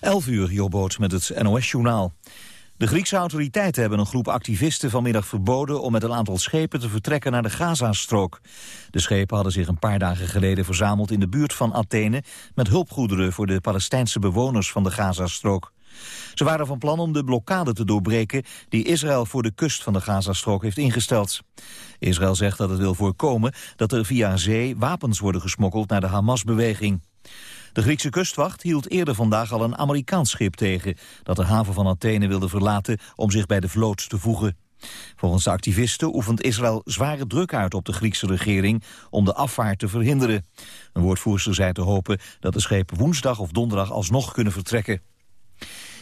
11 uur, Jobboot met het NOS-journaal. De Griekse autoriteiten hebben een groep activisten vanmiddag verboden om met een aantal schepen te vertrekken naar de Gazastrook. De schepen hadden zich een paar dagen geleden verzameld in de buurt van Athene met hulpgoederen voor de Palestijnse bewoners van de Gazastrook. Ze waren van plan om de blokkade te doorbreken die Israël voor de kust van de Gazastrook heeft ingesteld. Israël zegt dat het wil voorkomen dat er via zee wapens worden gesmokkeld naar de Hamas-beweging. De Griekse kustwacht hield eerder vandaag al een Amerikaans schip tegen... dat de haven van Athene wilde verlaten om zich bij de vloot te voegen. Volgens de activisten oefent Israël zware druk uit op de Griekse regering om de afvaart te verhinderen. Een woordvoerster zei te hopen dat de schepen woensdag of donderdag alsnog kunnen vertrekken.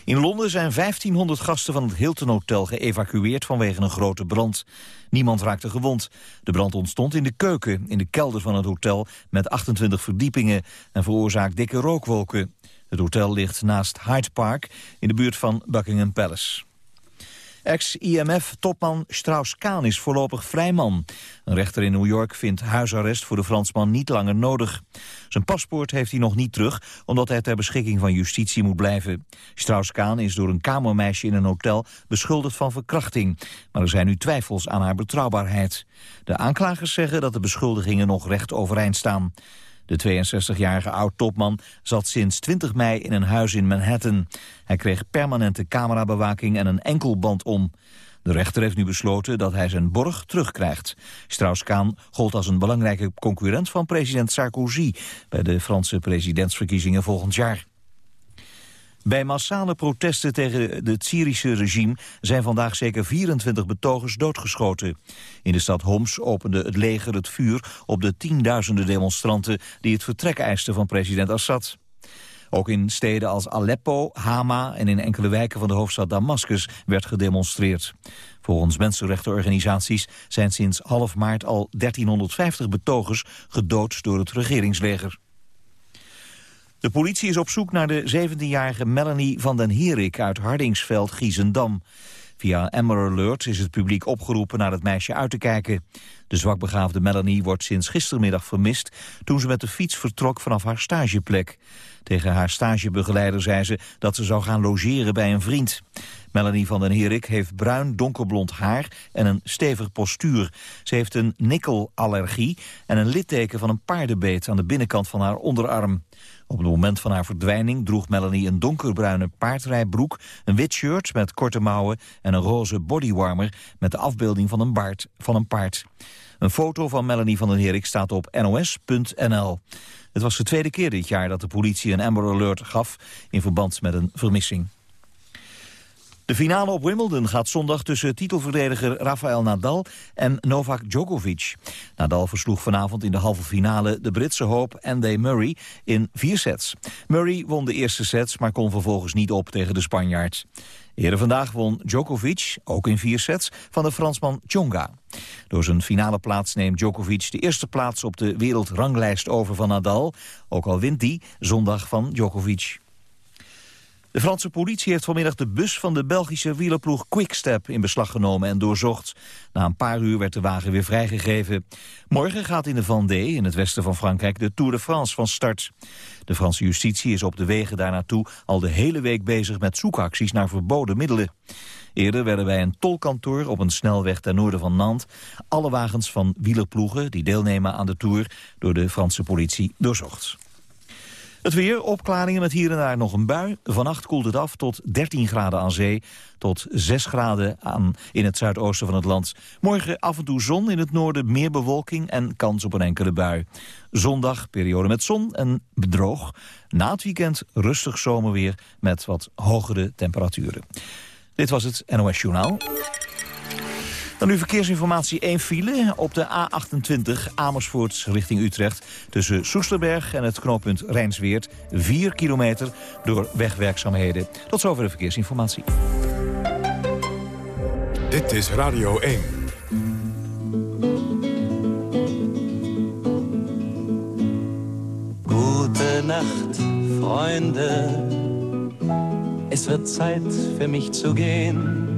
In Londen zijn 1500 gasten van het Hilton Hotel geëvacueerd vanwege een grote brand. Niemand raakte gewond. De brand ontstond in de keuken, in de kelder van het hotel met 28 verdiepingen en veroorzaakt dikke rookwolken. Het hotel ligt naast Hyde Park in de buurt van Buckingham Palace. Ex-IMF-topman Strauss-Kaan is voorlopig vrijman. Een rechter in New York vindt huisarrest voor de Fransman niet langer nodig. Zijn paspoort heeft hij nog niet terug, omdat hij ter beschikking van justitie moet blijven. Strauss-Kaan is door een kamermeisje in een hotel beschuldigd van verkrachting. Maar er zijn nu twijfels aan haar betrouwbaarheid. De aanklagers zeggen dat de beschuldigingen nog recht overeind staan. De 62-jarige oud-topman zat sinds 20 mei in een huis in Manhattan. Hij kreeg permanente camerabewaking en een enkelband om. De rechter heeft nu besloten dat hij zijn borg terugkrijgt. Strauss-Kaan gold als een belangrijke concurrent van president Sarkozy... bij de Franse presidentsverkiezingen volgend jaar. Bij massale protesten tegen het Syrische regime zijn vandaag zeker 24 betogers doodgeschoten. In de stad Homs opende het leger het vuur op de tienduizenden demonstranten die het vertrek eisten van president Assad. Ook in steden als Aleppo, Hama en in enkele wijken van de hoofdstad Damascus werd gedemonstreerd. Volgens mensenrechtenorganisaties zijn sinds half maart al 1350 betogers gedood door het regeringsleger. De politie is op zoek naar de 17-jarige Melanie van den Herik uit Hardingsveld, Giezendam. Via Amber Alert is het publiek opgeroepen naar het meisje uit te kijken. De zwakbegaafde Melanie wordt sinds gistermiddag vermist... toen ze met de fiets vertrok vanaf haar stageplek. Tegen haar stagebegeleider zei ze dat ze zou gaan logeren bij een vriend. Melanie van den Herik heeft bruin donkerblond haar en een stevig postuur. Ze heeft een nikkelallergie en een litteken van een paardenbeet aan de binnenkant van haar onderarm. Op het moment van haar verdwijning droeg Melanie een donkerbruine paardrijbroek, een wit shirt met korte mouwen en een roze bodywarmer met de afbeelding van een, baard, van een paard. Een foto van Melanie van den Herik staat op nos.nl. Het was de tweede keer dit jaar dat de politie een Amber Alert gaf in verband met een vermissing. De finale op Wimbledon gaat zondag tussen titelverdediger Rafael Nadal en Novak Djokovic. Nadal versloeg vanavond in de halve finale de Britse hoop Andy Murray in vier sets. Murray won de eerste sets, maar kon vervolgens niet op tegen de Spanjaard. Eerder vandaag won Djokovic, ook in vier sets, van de Fransman Tsonga. Door zijn finale plaats neemt Djokovic de eerste plaats op de wereldranglijst over van Nadal. Ook al wint die zondag van Djokovic. De Franse politie heeft vanmiddag de bus van de Belgische wielerploeg Quickstep in beslag genomen en doorzocht. Na een paar uur werd de wagen weer vrijgegeven. Morgen gaat in de Vendée, in het westen van Frankrijk, de Tour de France van start. De Franse justitie is op de wegen daarnaartoe al de hele week bezig met zoekacties naar verboden middelen. Eerder werden bij een tolkantoor op een snelweg ten noorden van Nantes alle wagens van wielerploegen die deelnemen aan de Tour door de Franse politie doorzocht. Het weer, opklaringen met hier en daar nog een bui. Vannacht koelt het af tot 13 graden aan zee, tot 6 graden aan in het zuidoosten van het land. Morgen af en toe zon, in het noorden meer bewolking en kans op een enkele bui. Zondag periode met zon en bedroog. Na het weekend rustig zomerweer met wat hogere temperaturen. Dit was het NOS Journaal. Dan nu verkeersinformatie 1 file op de A28 Amersfoort richting Utrecht. Tussen Soesterberg en het knooppunt Rijnsweert. 4 kilometer door wegwerkzaamheden. Tot zover de verkeersinformatie. Dit is Radio 1. Gute Nacht, Freunde. Es wird Zeit für mich zu gehen.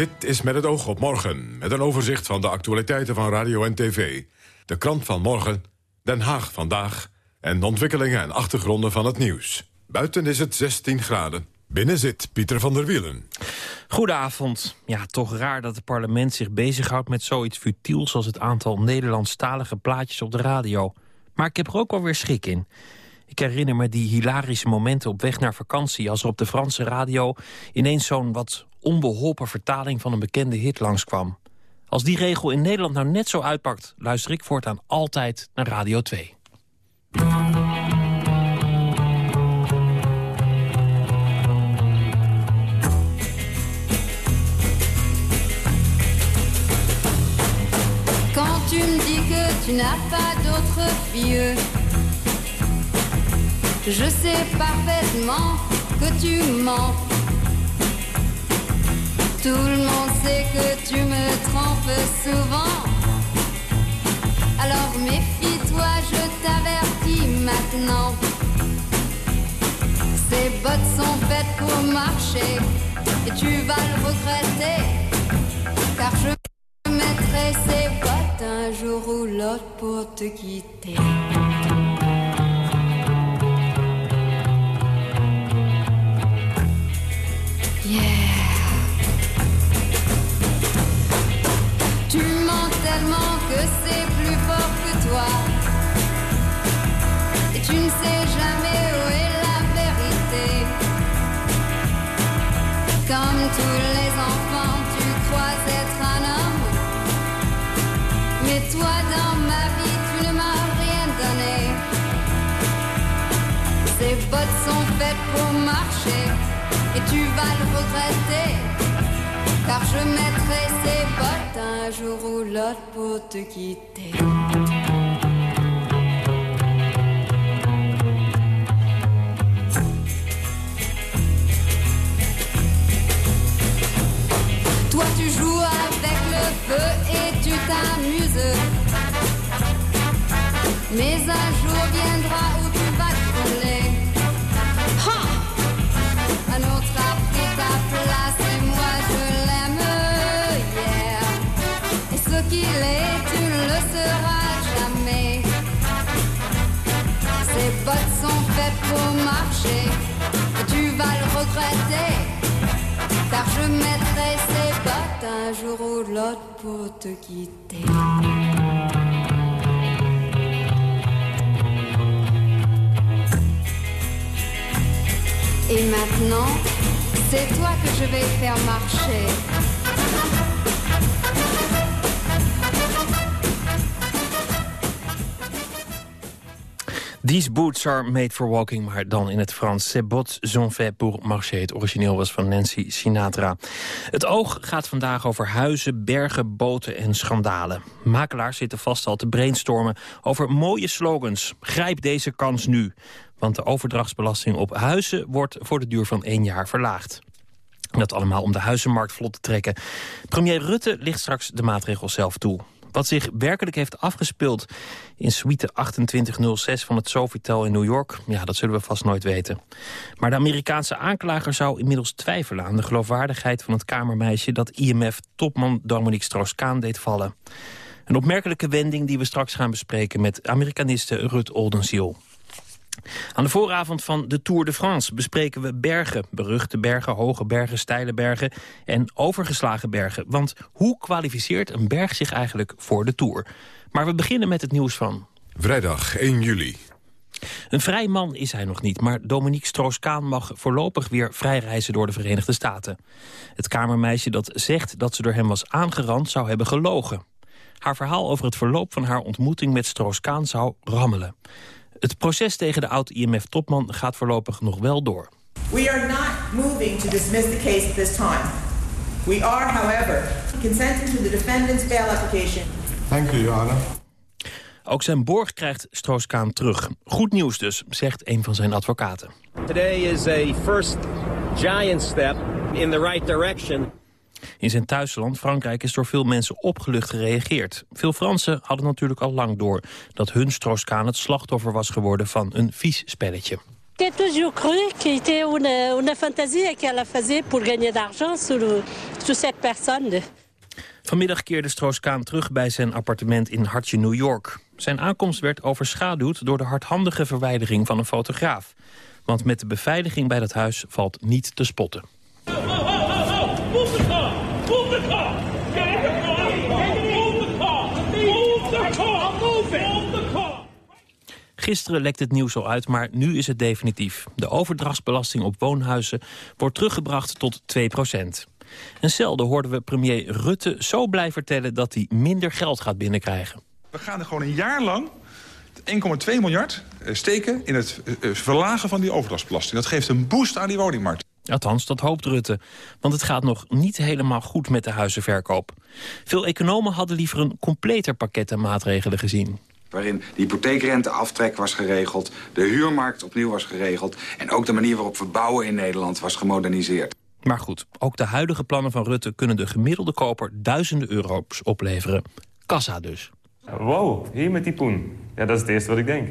Dit is met het oog op morgen, met een overzicht van de actualiteiten van radio en tv. De krant van morgen, Den Haag vandaag... en de ontwikkelingen en achtergronden van het nieuws. Buiten is het 16 graden. Binnen zit Pieter van der Wielen. Goedenavond. Ja, toch raar dat het parlement zich bezighoudt met zoiets futiels... als het aantal Nederlandstalige plaatjes op de radio. Maar ik heb er ook wel weer schik in. Ik herinner me die hilarische momenten op weg naar vakantie... als er op de Franse radio ineens zo'n wat onbeholpen vertaling van een bekende hit langskwam. Als die regel in Nederland nou net zo uitpakt... luister ik voortaan altijd naar Radio 2. Quand tu me dis que tu n'as pas vieux, je sais parfaitement que tu mens. Tout le monde sait que tu me trompes souvent. Alors méfie-toi, je t'avertis maintenant. Ces bottes sont faites pour marcher et tu vas le regretter. Car je mettrai ces bottes un jour ou l'autre pour te quitter. Tous les enfants, tu crois être un homme. Mais toi, dans ma vie, tu ne m'as rien donné. Ces bottes sont faites pour marcher. Et tu vas le regretter. Car je mettrai ces bottes un jour ou l'autre pour te quitter. Marcher tu vas le regretter. Car je mettrai ces bottes un jour ou l'autre pour te quitter. Et maintenant, c'est toi que je vais faire marcher. These boots are made for walking, maar dan in het Frans. Ces bottes sont pour marcher. Het origineel was van Nancy Sinatra. Het oog gaat vandaag over huizen, bergen, boten en schandalen. Makelaars zitten vast al te brainstormen over mooie slogans. Grijp deze kans nu. Want de overdrachtsbelasting op huizen wordt voor de duur van één jaar verlaagd. Dat allemaal om de huizenmarkt vlot te trekken. Premier Rutte ligt straks de maatregels zelf toe. Wat zich werkelijk heeft afgespeeld in suite 2806 van het Sofitel in New York... ja, dat zullen we vast nooit weten. Maar de Amerikaanse aanklager zou inmiddels twijfelen... aan de geloofwaardigheid van het kamermeisje... dat IMF-topman Dominique Strauss-Kaan deed vallen. Een opmerkelijke wending die we straks gaan bespreken... met Amerikaniste Rut Oldenziel. Aan de vooravond van de Tour de France bespreken we bergen. Beruchte bergen, hoge bergen, steile bergen en overgeslagen bergen. Want hoe kwalificeert een berg zich eigenlijk voor de Tour? Maar we beginnen met het nieuws van... Vrijdag 1 juli. Een vrij man is hij nog niet, maar Dominique Stroos-Kaan mag voorlopig weer vrij reizen door de Verenigde Staten. Het kamermeisje dat zegt dat ze door hem was aangerand zou hebben gelogen. Haar verhaal over het verloop van haar ontmoeting met Stroos-Kaan zou rammelen. Het proces tegen de oud-IMF-topman gaat voorlopig nog wel door. We are not moving to dismiss the case at this time. We are, however, consenting to the defendant's bail application. Thank you, Your Honor. Ook zijn borg krijgt Stroos-Kaan terug. Goed nieuws dus, zegt een van zijn advocaten. Today is a first giant step in the right direction. In zijn thuisland, Frankrijk, is door veel mensen opgelucht gereageerd. Veel Fransen hadden natuurlijk al lang door dat hun Stroos-Kaan het slachtoffer was geworden van een vies spelletje. J'ai toujours cru que c'était une, une fantasie qu'elle faisait pour gagner d'argent sur, sur cette personne. Vanmiddag keerde Stroos-Kaan terug bij zijn appartement in Hartje, New York. Zijn aankomst werd overschaduwd door de hardhandige verwijdering van een fotograaf. Want met de beveiliging bij dat huis valt niet te spotten. Gisteren lekte het nieuws al uit, maar nu is het definitief. De overdrachtsbelasting op woonhuizen wordt teruggebracht tot 2 En zelden hoorden we premier Rutte zo blij vertellen... dat hij minder geld gaat binnenkrijgen. We gaan er gewoon een jaar lang 1,2 miljard eh, steken in het eh, verlagen van die overdrachtsbelasting. Dat geeft een boost aan die woningmarkt. Althans, dat hoopt Rutte. Want het gaat nog niet helemaal goed met de huizenverkoop. Veel economen hadden liever een completer pakket aan maatregelen gezien waarin de hypotheekrenteaftrek was geregeld... de huurmarkt opnieuw was geregeld... en ook de manier waarop we bouwen in Nederland was gemoderniseerd. Maar goed, ook de huidige plannen van Rutte... kunnen de gemiddelde koper duizenden euro's opleveren. Kassa dus. Wow, hier met die poen. Ja, dat is het eerste wat ik denk.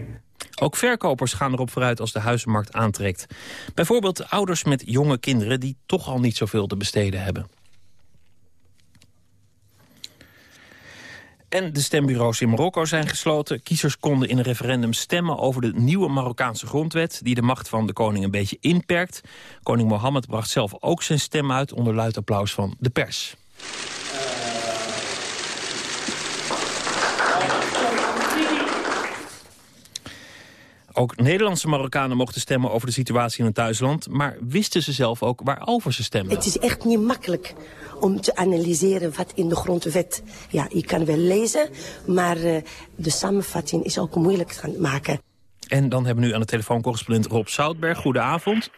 Ook verkopers gaan erop vooruit als de huizenmarkt aantrekt. Bijvoorbeeld ouders met jonge kinderen die toch al niet zoveel te besteden hebben. En de stembureaus in Marokko zijn gesloten. Kiezers konden in een referendum stemmen over de nieuwe Marokkaanse grondwet... die de macht van de koning een beetje inperkt. Koning Mohammed bracht zelf ook zijn stem uit... onder luid applaus van de pers. Ook Nederlandse Marokkanen mochten stemmen over de situatie in het thuisland. Maar wisten ze zelf ook waarover ze stemmen? Het is echt niet makkelijk om te analyseren wat in de grondwet... Ja, je kan wel lezen, maar uh, de samenvatting is ook moeilijk te maken. En dan hebben we nu aan de telefoon correspondent Rob Soutberg. Goedenavond.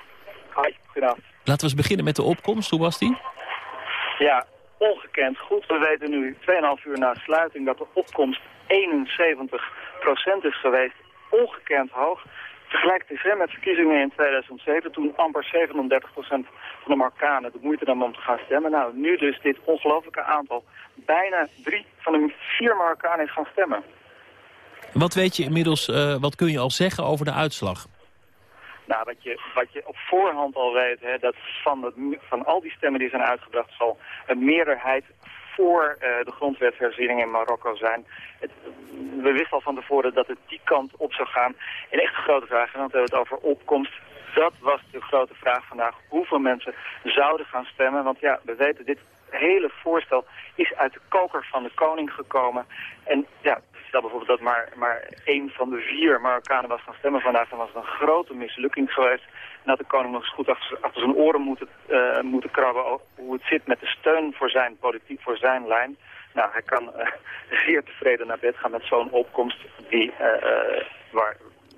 Hoi, goedenavond. Laten we eens beginnen met de opkomst. Hoe was die? Ja, ongekend goed. We weten nu 2,5 uur na sluiting dat de opkomst 71% is geweest ongekend hoog. Vergelijk TV met verkiezingen in 2007, toen amper 37% van de Marokkanen de moeite nam om te gaan stemmen. Nou, nu dus dit ongelofelijke aantal. Bijna drie van de vier Marokkanen is gaan stemmen. Wat weet je inmiddels, uh, wat kun je al zeggen over de uitslag? Nou, wat je, wat je op voorhand al weet, hè, dat van, het, van al die stemmen die zijn uitgebracht zal een meerderheid voor uh, de grondwetherziening in Marokko zijn. We wisten al van tevoren dat het die kant op zou gaan. En echt een grote vraag, en dan hebben we het over opkomst. Dat was de grote vraag vandaag. Hoeveel mensen zouden gaan stemmen? Want ja, we weten, dit hele voorstel is uit de koker van de koning gekomen. En ja, stel bijvoorbeeld dat maar, maar één van de vier Marokkanen was gaan stemmen vandaag, dan was het een grote mislukking geweest. En had de koning nog eens goed achter, zijn oren moeten, uh, moeten krabben hoe het zit met de steun voor zijn politiek, voor zijn lijn. Nou, hij kan uh, zeer tevreden naar bed gaan met zo'n opkomst die, uh, waar,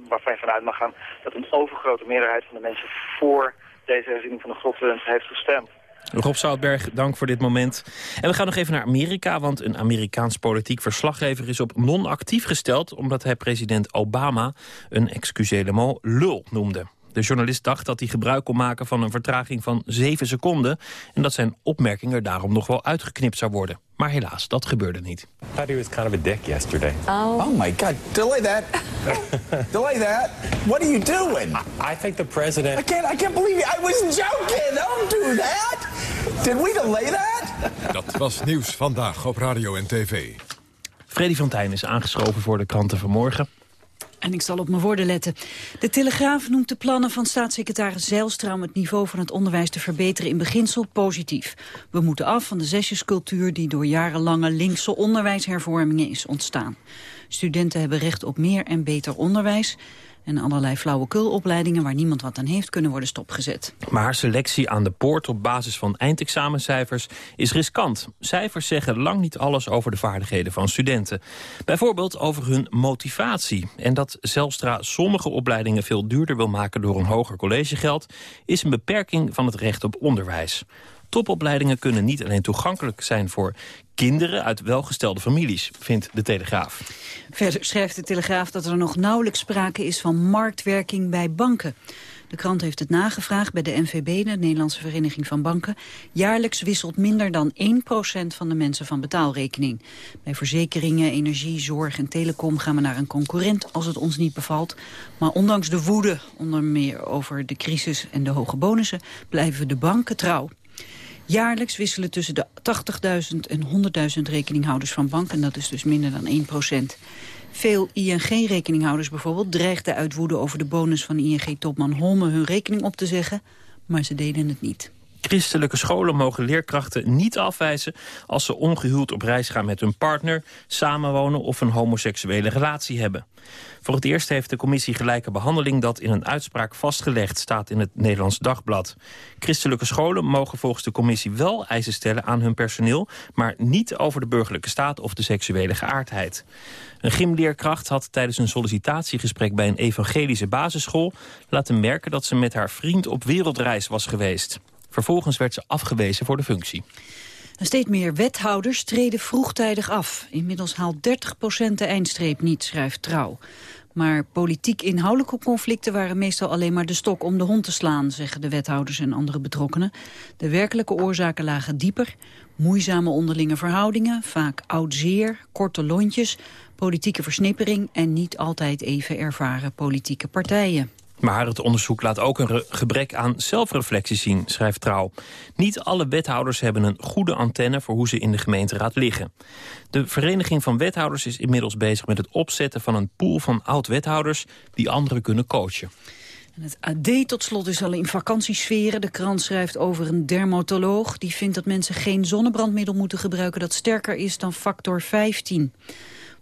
waarvan je vanuit mag gaan dat een overgrote meerderheid van de mensen voor deze herziening van de grondwet heeft gestemd. Rob Zoutberg, dank voor dit moment. En we gaan nog even naar Amerika, want een Amerikaans politiek verslaggever is op non-actief gesteld... omdat hij president Obama een excusez le lul noemde. De journalist dacht dat hij gebruik kon maken van een vertraging van 7 seconden... en dat zijn opmerking er daarom nog wel uitgeknipt zou worden. Maar helaas, dat gebeurde niet. I thought he was kind of a dick yesterday. Oh. Oh my God, delay that. delay that. What are you doing? I, I think the president... I can't, I can't believe you. I was joking. Don't do that. Did we delay that? Dat was Nieuws Vandaag op Radio en TV. Freddy van Tijn is aangeschoven voor de kranten vanmorgen. En ik zal op mijn woorden letten. De Telegraaf noemt de plannen van staatssecretaris Zijlstra... om het niveau van het onderwijs te verbeteren in beginsel positief. We moeten af van de zesjescultuur die door jarenlange linkse onderwijshervormingen is ontstaan. Studenten hebben recht op meer en beter onderwijs. En allerlei flauwekulopleidingen waar niemand wat aan heeft kunnen worden stopgezet. Maar selectie aan de poort op basis van eindexamencijfers is riskant. Cijfers zeggen lang niet alles over de vaardigheden van studenten. Bijvoorbeeld over hun motivatie. En dat Zelstra sommige opleidingen veel duurder wil maken door een hoger collegegeld... is een beperking van het recht op onderwijs. Topopleidingen kunnen niet alleen toegankelijk zijn voor kinderen uit welgestelde families, vindt de Telegraaf. Verder schrijft de Telegraaf dat er nog nauwelijks sprake is van marktwerking bij banken. De krant heeft het nagevraagd bij de NVB, de Nederlandse Vereniging van Banken. Jaarlijks wisselt minder dan 1% van de mensen van betaalrekening. Bij verzekeringen, energie, zorg en telecom gaan we naar een concurrent als het ons niet bevalt. Maar ondanks de woede, onder meer over de crisis en de hoge bonussen, blijven de banken trouw. Jaarlijks wisselen tussen de 80.000 en 100.000 rekeninghouders van banken. En dat is dus minder dan 1% Veel ING-rekeninghouders bijvoorbeeld dreigden uit woede over de bonus van ING-topman Holme hun rekening op te zeggen. Maar ze deden het niet. Christelijke scholen mogen leerkrachten niet afwijzen als ze ongehuwd op reis gaan met hun partner, samenwonen of een homoseksuele relatie hebben. Voor het eerst heeft de commissie Gelijke Behandeling dat in een uitspraak vastgelegd, staat in het Nederlands Dagblad. Christelijke scholen mogen volgens de commissie wel eisen stellen aan hun personeel, maar niet over de burgerlijke staat of de seksuele geaardheid. Een gymleerkracht had tijdens een sollicitatiegesprek bij een evangelische basisschool laten merken dat ze met haar vriend op wereldreis was geweest. Vervolgens werd ze afgewezen voor de functie. steeds meer wethouders treden vroegtijdig af. Inmiddels haalt 30% de eindstreep niet, schrijft Trouw. Maar politiek inhoudelijke conflicten waren meestal alleen maar de stok om de hond te slaan, zeggen de wethouders en andere betrokkenen. De werkelijke oorzaken lagen dieper. Moeizame onderlinge verhoudingen, vaak oud zeer, korte lontjes, politieke versnippering en niet altijd even ervaren politieke partijen. Maar het onderzoek laat ook een gebrek aan zelfreflectie zien, schrijft Trouw. Niet alle wethouders hebben een goede antenne voor hoe ze in de gemeenteraad liggen. De Vereniging van Wethouders is inmiddels bezig met het opzetten van een pool van oud-wethouders die anderen kunnen coachen. En het AD tot slot is al in vakantiesferen. De krant schrijft over een dermatoloog die vindt dat mensen geen zonnebrandmiddel moeten gebruiken dat sterker is dan factor 15.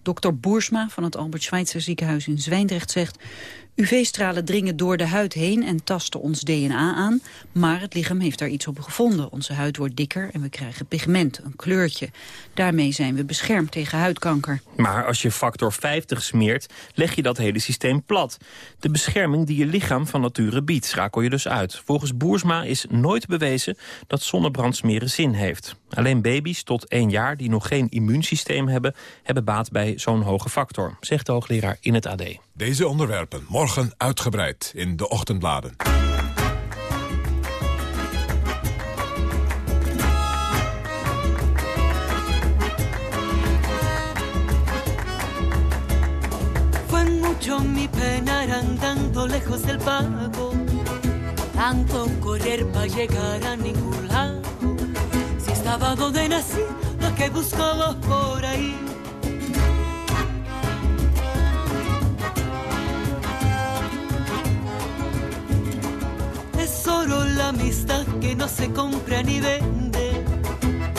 Dokter Boersma van het Albert Schweitzer ziekenhuis in Zwijndrecht zegt... UV-stralen dringen door de huid heen en tasten ons DNA aan. Maar het lichaam heeft daar iets op gevonden. Onze huid wordt dikker en we krijgen pigment, een kleurtje. Daarmee zijn we beschermd tegen huidkanker. Maar als je factor 50 smeert, leg je dat hele systeem plat. De bescherming die je lichaam van nature biedt, schakel je dus uit. Volgens Boersma is nooit bewezen dat zonnebrandsmeren zin heeft. Alleen baby's tot één jaar die nog geen immuunsysteem hebben... hebben baat bij zo'n hoge factor, zegt de hoogleraar in het AD. Deze onderwerpen morgen uitgebreid in de ochtendbladen. Fue mucho mi pena andando lejos del pago. Tanto correr para llegar a ningún lado. Si estaba donde nací, lo que buscaba por ahí solo la amistad que no se compra ni vende.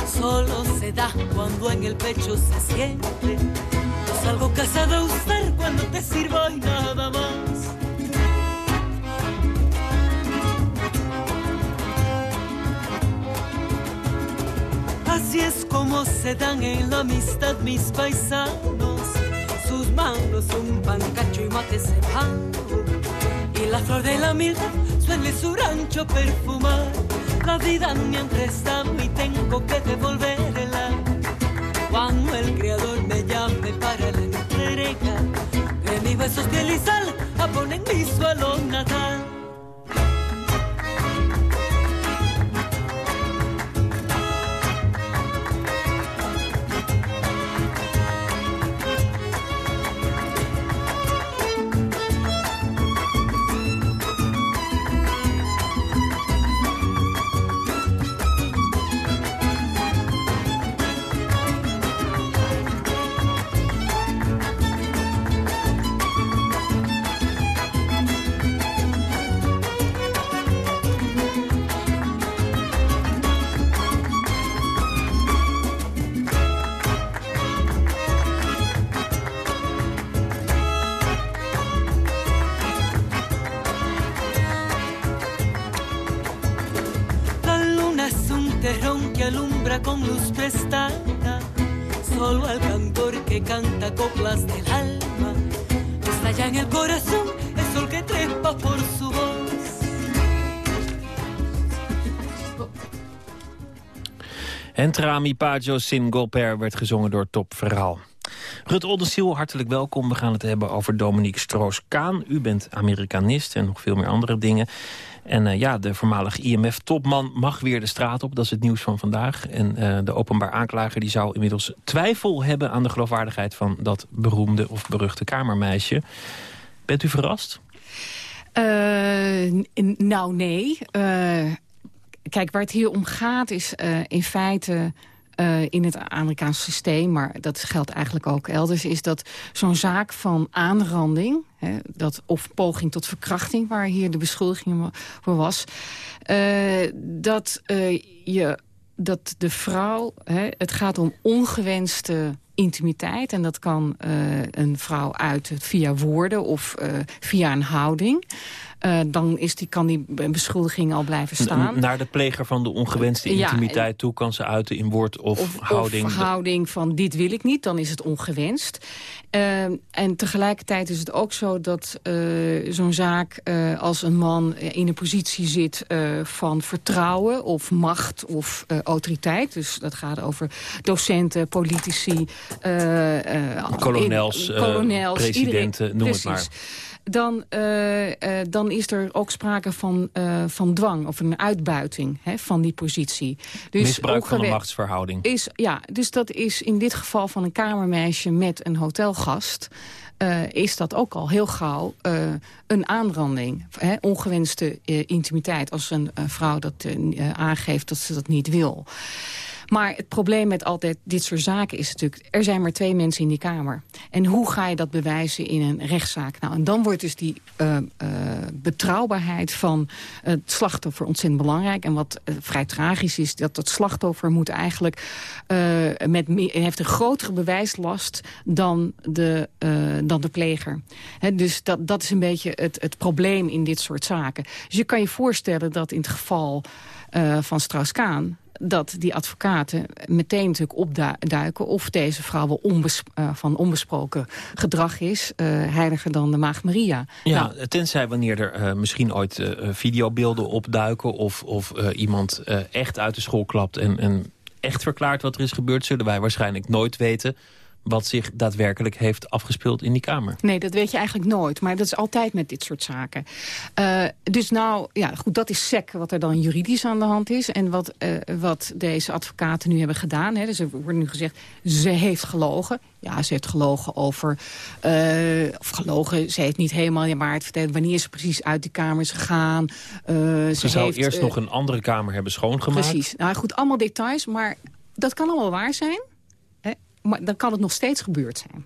Solo se da cuando en el pecho se siente. Es algo que se debe usar cuando te sirva y nada más. Así es como se dan en la amistad mis paisanos. Sus manos un pancacho y mate van Y la flor de la humildad suele su rancho perfumar. La vida han prestado y tengo que devolverla. Cuando el creador me llame para la entrega de mis besos piel y sal, a poner mi suelo natal. Entra mi paggio sin golper werd gezongen door Top Verhaal. Rut Oldensiel, hartelijk welkom. We gaan het hebben over Dominique Stroos-Kaan. U bent Amerikanist en nog veel meer andere dingen. En uh, ja, de voormalig IMF-topman mag weer de straat op. Dat is het nieuws van vandaag. En uh, de openbaar aanklager die zou inmiddels twijfel hebben... aan de geloofwaardigheid van dat beroemde of beruchte kamermeisje. Bent u verrast? Uh, nou, nee. Kijk, waar het hier om gaat is in feite... Uh, in het Amerikaanse systeem, maar dat geldt eigenlijk ook elders... is dat zo'n zaak van aanranding, hè, dat, of poging tot verkrachting... waar hier de beschuldiging voor was... Uh, dat, je, dat de vrouw... Hè, het gaat om ongewenste intimiteit. En dat kan een vrouw uiten via woorden of via een houding... Uh, dan is die, kan die beschuldiging al blijven staan. naar de pleger van de ongewenste intimiteit ja, toe kan ze uiten in woord of, of houding. Of houding van dit wil ik niet, dan is het ongewenst. Uh, en tegelijkertijd is het ook zo dat uh, zo'n zaak als een man in een positie zit van vertrouwen of macht of autoriteit. Dus dat gaat over docenten, politici, kolonels, in, kolonels presidenten, iedereen, noem precies. het maar dan, uh, uh, dan is er ook sprake van, uh, van dwang of een uitbuiting hè, van die positie. Dus Misbruik van een machtsverhouding. Is, ja, dus dat is in dit geval van een kamermeisje met een hotelgast... is dat ook al heel gauw een aanranding. Hè, ongewenste intimiteit als een vrouw dat aangeeft dat ze dat niet wil. Maar het probleem met altijd dit soort zaken is natuurlijk... er zijn maar twee mensen in die Kamer. En hoe ga je dat bewijzen in een rechtszaak? Nou, en dan wordt dus die uh, uh, betrouwbaarheid van het slachtoffer ontzettend belangrijk. En wat uh, vrij tragisch is, dat het slachtoffer moet eigenlijk... met heeft een grotere bewijslast dan de, dan de pleger. Dus dat, dat is een beetje het, het probleem in dit soort zaken. Dus je kan je voorstellen dat in het geval van Strauss-Kaan dat die advocaten meteen natuurlijk opduiken... of deze vrouw wel onbes uh, van onbesproken gedrag is. Uh, heiliger dan de Maagd Maria. Ja, nou, tenzij wanneer er uh, misschien ooit videobeelden opduiken... of, of iemand echt uit de school klapt en, en echt verklaart wat er is gebeurd... zullen wij waarschijnlijk nooit weten wat zich daadwerkelijk heeft afgespeeld in die Kamer. Nee, dat weet je eigenlijk nooit. Maar dat is altijd met dit soort zaken. Uh, dus nou, ja, goed, dat is sec wat er dan juridisch aan de hand is. En wat, uh, wat deze advocaten nu hebben gedaan. Hè, dus er wordt nu gezegd, ze heeft gelogen. Ja, ze heeft gelogen over... Uh, of gelogen, ze heeft niet helemaal ja, maar het verteld wanneer ze precies uit die kamer is gegaan. ze, ze zou heeft, eerst nog een andere kamer hebben schoongemaakt. Precies. Nou goed, allemaal details, maar dat kan allemaal waar zijn maar dan kan het nog steeds gebeurd zijn.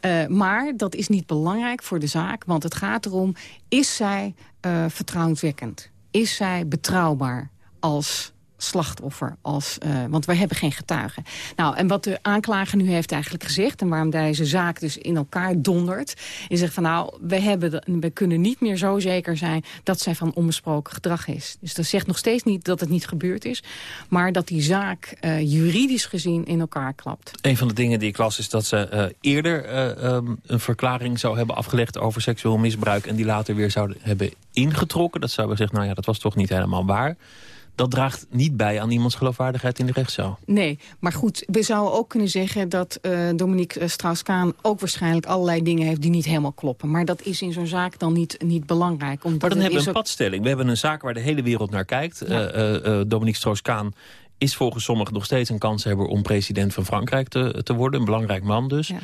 Uh, maar dat is niet belangrijk voor de zaak, want het gaat erom... is zij uh, vertrouwenswekkend? Is zij betrouwbaar als slachtoffer. Als, uh, want wij hebben geen getuigen. Nou, en wat de aanklager nu heeft eigenlijk gezegd... en waarom deze zaak dus in elkaar dondert... is zegt van nou, we, hebben, we kunnen niet meer zo zeker zijn... dat zij van onbesproken gedrag is. Dus dat zegt nog steeds niet dat het niet gebeurd is... maar dat die zaak uh, juridisch gezien in elkaar klapt. Een van de dingen die ik las is dat ze uh, eerder um, een verklaring zou hebben afgelegd... over seksueel misbruik en die later weer zouden hebben ingetrokken. Dat zou zeggen, nou ja, dat was toch niet helemaal waar dat draagt niet bij aan iemands geloofwaardigheid in de rechtszaal. Nee, maar goed, we zouden ook kunnen zeggen dat uh, Dominique Strauss-Kaan ook waarschijnlijk allerlei dingen heeft die niet helemaal kloppen. Maar dat is in zo'n zaak dan niet, niet belangrijk. Omdat maar dan hebben we een padstelling. We hebben een zaak waar de hele wereld naar kijkt. Ja. Uh, uh, Dominique Strauss-Kaan is volgens sommigen nog steeds een kanshebber om president van Frankrijk te, te worden. Een belangrijk man dus. Ja.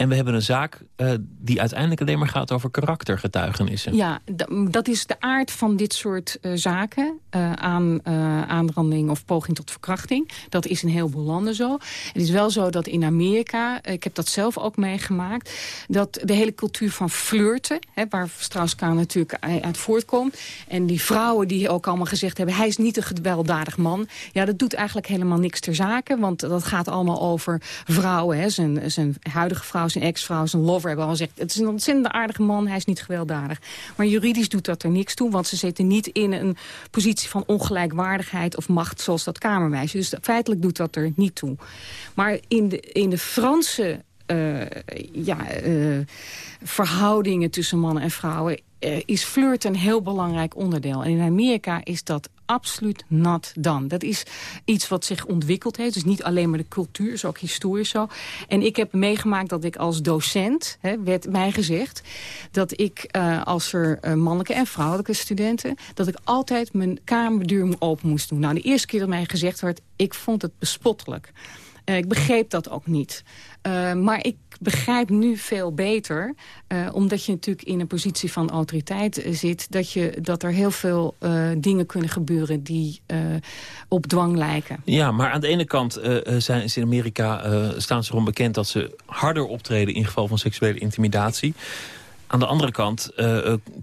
En we hebben een zaak uh, die uiteindelijk alleen maar gaat over karaktergetuigenissen. Ja, dat is de aard van dit soort uh, zaken. Uh, aan, aanranding of poging tot verkrachting. Dat is in heel veel landen zo. Het is wel zo dat in Amerika, ik heb dat zelf ook meegemaakt... dat de hele cultuur van flirten, hè, waar Strauss-Kaan natuurlijk uit voortkomt... en die vrouwen die ook allemaal gezegd hebben... hij is niet een gewelddadig man. Ja, dat doet eigenlijk helemaal niks ter zake. Want dat gaat allemaal over vrouwen. Hè, zijn, zijn huidige vrouw zijn ex-vrouw, zijn lover hebben al gezegd... het is een ontzettend aardige man, hij is niet gewelddadig. Maar juridisch doet dat er niks toe, want ze zitten niet in een positie van ongelijkwaardigheid of macht... zoals dat kamermeisje. Dus feitelijk doet dat er niet toe. Maar in de, in de Franse uh, ja, uh, verhoudingen tussen mannen en vrouwen... Uh, is flirt een heel belangrijk onderdeel. En in Amerika is dat absoluut not done. Dat is iets wat zich ontwikkeld heeft. Dus niet alleen maar de cultuur, is ook historisch zo. En ik heb meegemaakt dat ik als docent, hè, werd mij gezegd... dat ik uh, als er uh, mannelijke en vrouwelijke studenten... dat ik altijd mijn kamerdeur open moest doen. Nou, de eerste keer dat mij gezegd werd, ik vond het bespottelijk. Uh, ik begreep dat ook niet. Maar ik begrijp nu veel beter, uh, omdat je natuurlijk in een positie van autoriteit zit... dat, je, dat er heel veel uh, dingen kunnen gebeuren die op dwang lijken. Ja, maar aan de ene kant zijn ze in Amerika staan ze erom bekend... dat ze harder optreden in geval van seksuele intimidatie. Aan de andere kant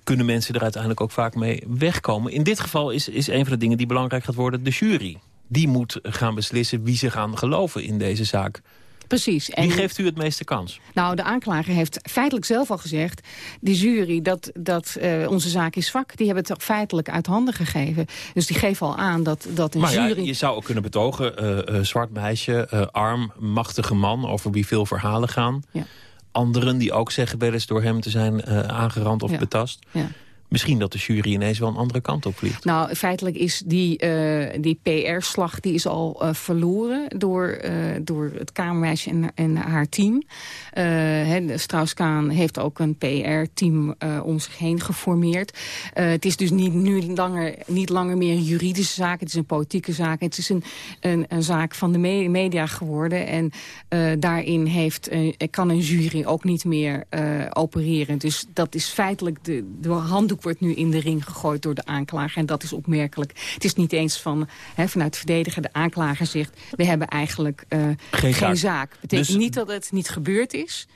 kunnen mensen er uiteindelijk ook vaak mee wegkomen. In dit geval is, is een van de dingen die belangrijk gaat worden de jury. Die moet gaan beslissen wie ze gaan geloven in deze zaak. Precies. En Wie geeft u het meeste kans? Nou, de aanklager heeft feitelijk zelf al gezegd... die jury, dat, dat uh, onze zaak is zwak, die hebben het feitelijk uit handen gegeven. Dus die geven al aan dat, dat een maar jury... Ja, je zou ook kunnen betogen, uh, uh, zwart meisje, arm, machtige man... over wie veel verhalen gaan. Ja. Anderen die ook zeggen wel eens door hem te zijn aangerand of ja. betast. Ja. Misschien dat de jury ineens wel een andere kant op vliegt. Nou, feitelijk is die, uh, die PR-slag die is al uh, verloren door, uh, door het Kamermeisje en, en haar team. Strauss-Kaan heeft ook een PR-team om zich heen geformeerd. het is dus niet, nu langer, niet langer meer een juridische zaak. Het is een politieke zaak. Het is een, een, een zaak van de me media geworden. En daarin heeft, kan een jury ook niet meer opereren. Dus dat is feitelijk de, de wordt nu in de ring gegooid door de aanklager. En dat is opmerkelijk. Het is niet eens van, hè, vanuit de verdediger, de aanklager zegt... we hebben eigenlijk uh, geen, geen zaak. Dat betekent dus... niet dat het niet gebeurd is.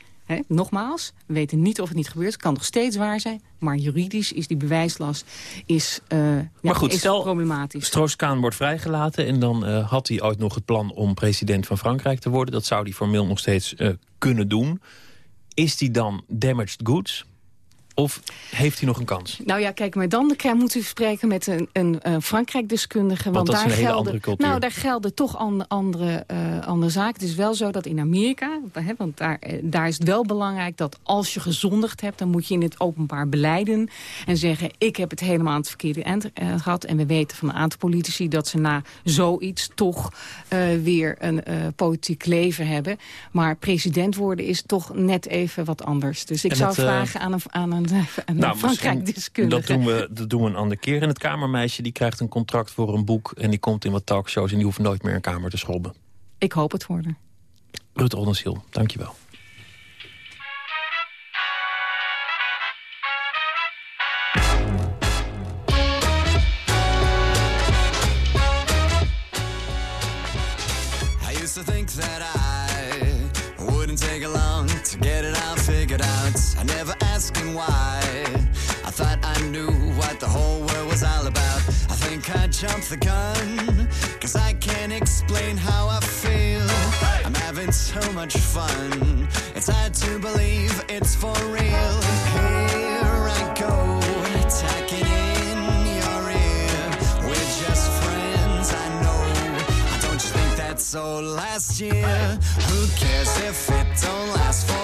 Nogmaals, we weten niet of het niet gebeurt. Het kan nog steeds waar zijn. Maar juridisch is die bewijslast is, uh, maar ja, goed, is stel, problematisch. Stroos-Kaan wordt vrijgelaten... en dan uh, had hij ooit nog het plan om president van Frankrijk te worden. Dat zou hij formeel nog steeds uh, kunnen doen. Is die dan damaged goods? Of heeft hij nog een kans? Nou ja, kijk, maar dan moet u spreken met een, een, een Frankrijk-deskundige. Want, want dat daar is een hele gelden, andere cultuur. Nou, daar gelden toch an, andere, uh, andere zaken. Het is wel zo dat in Amerika, hè, want daar, daar is het wel belangrijk... dat als je gezondigd hebt, dan moet je in het openbaar beleiden... en zeggen, ik heb het helemaal aan het verkeerde eind uh, gehad. En we weten van een aantal politici dat ze na zoiets... toch uh, weer een politiek leven hebben. Maar president worden is toch net even wat anders. Dus ik En zou het, vragen aan een, aan een, Nou, Frankrijk-deskundige. Dat doen, we, dat doen we een andere keer. En het kamermeisje die krijgt een contract voor een boek... en die komt in wat talkshows en die hoeft nooit meer een kamer te schrobben. Ik hoop het voor haar. Ruud Oldensiel, dank why. I thought I knew what the whole world was all about. I think I jumped the gun, cause I can't explain how I feel. I'm having so much fun, it's hard to believe it's for real. Here I go, tacking in your ear. We're just friends, I know. Don't you think that's so last year? Who cares if it don't last forever?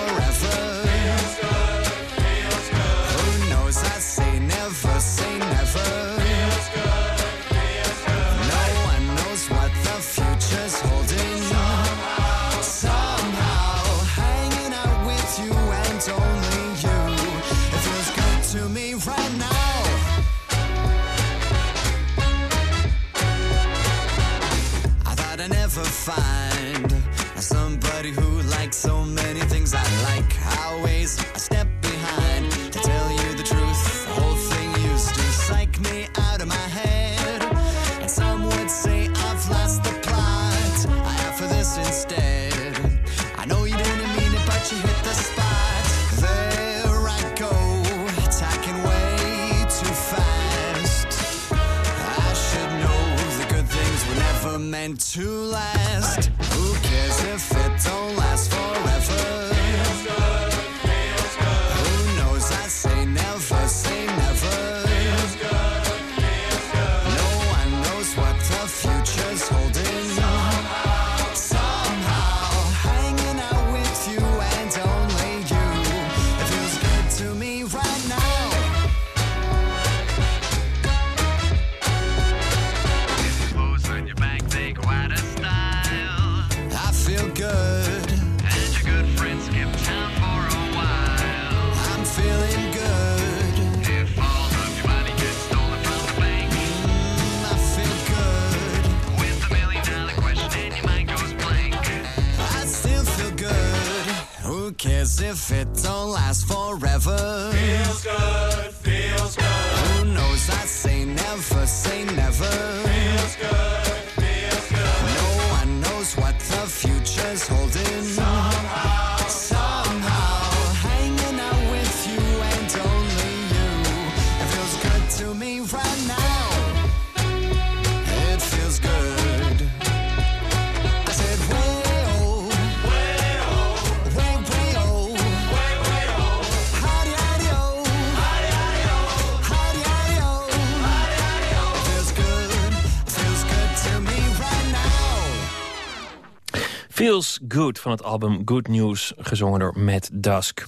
As if it don't last forever. Feels good, feels good. Who knows? I say never, say never. Feels good, Feels Good van het album Good News, gezongen door Matt Dusk.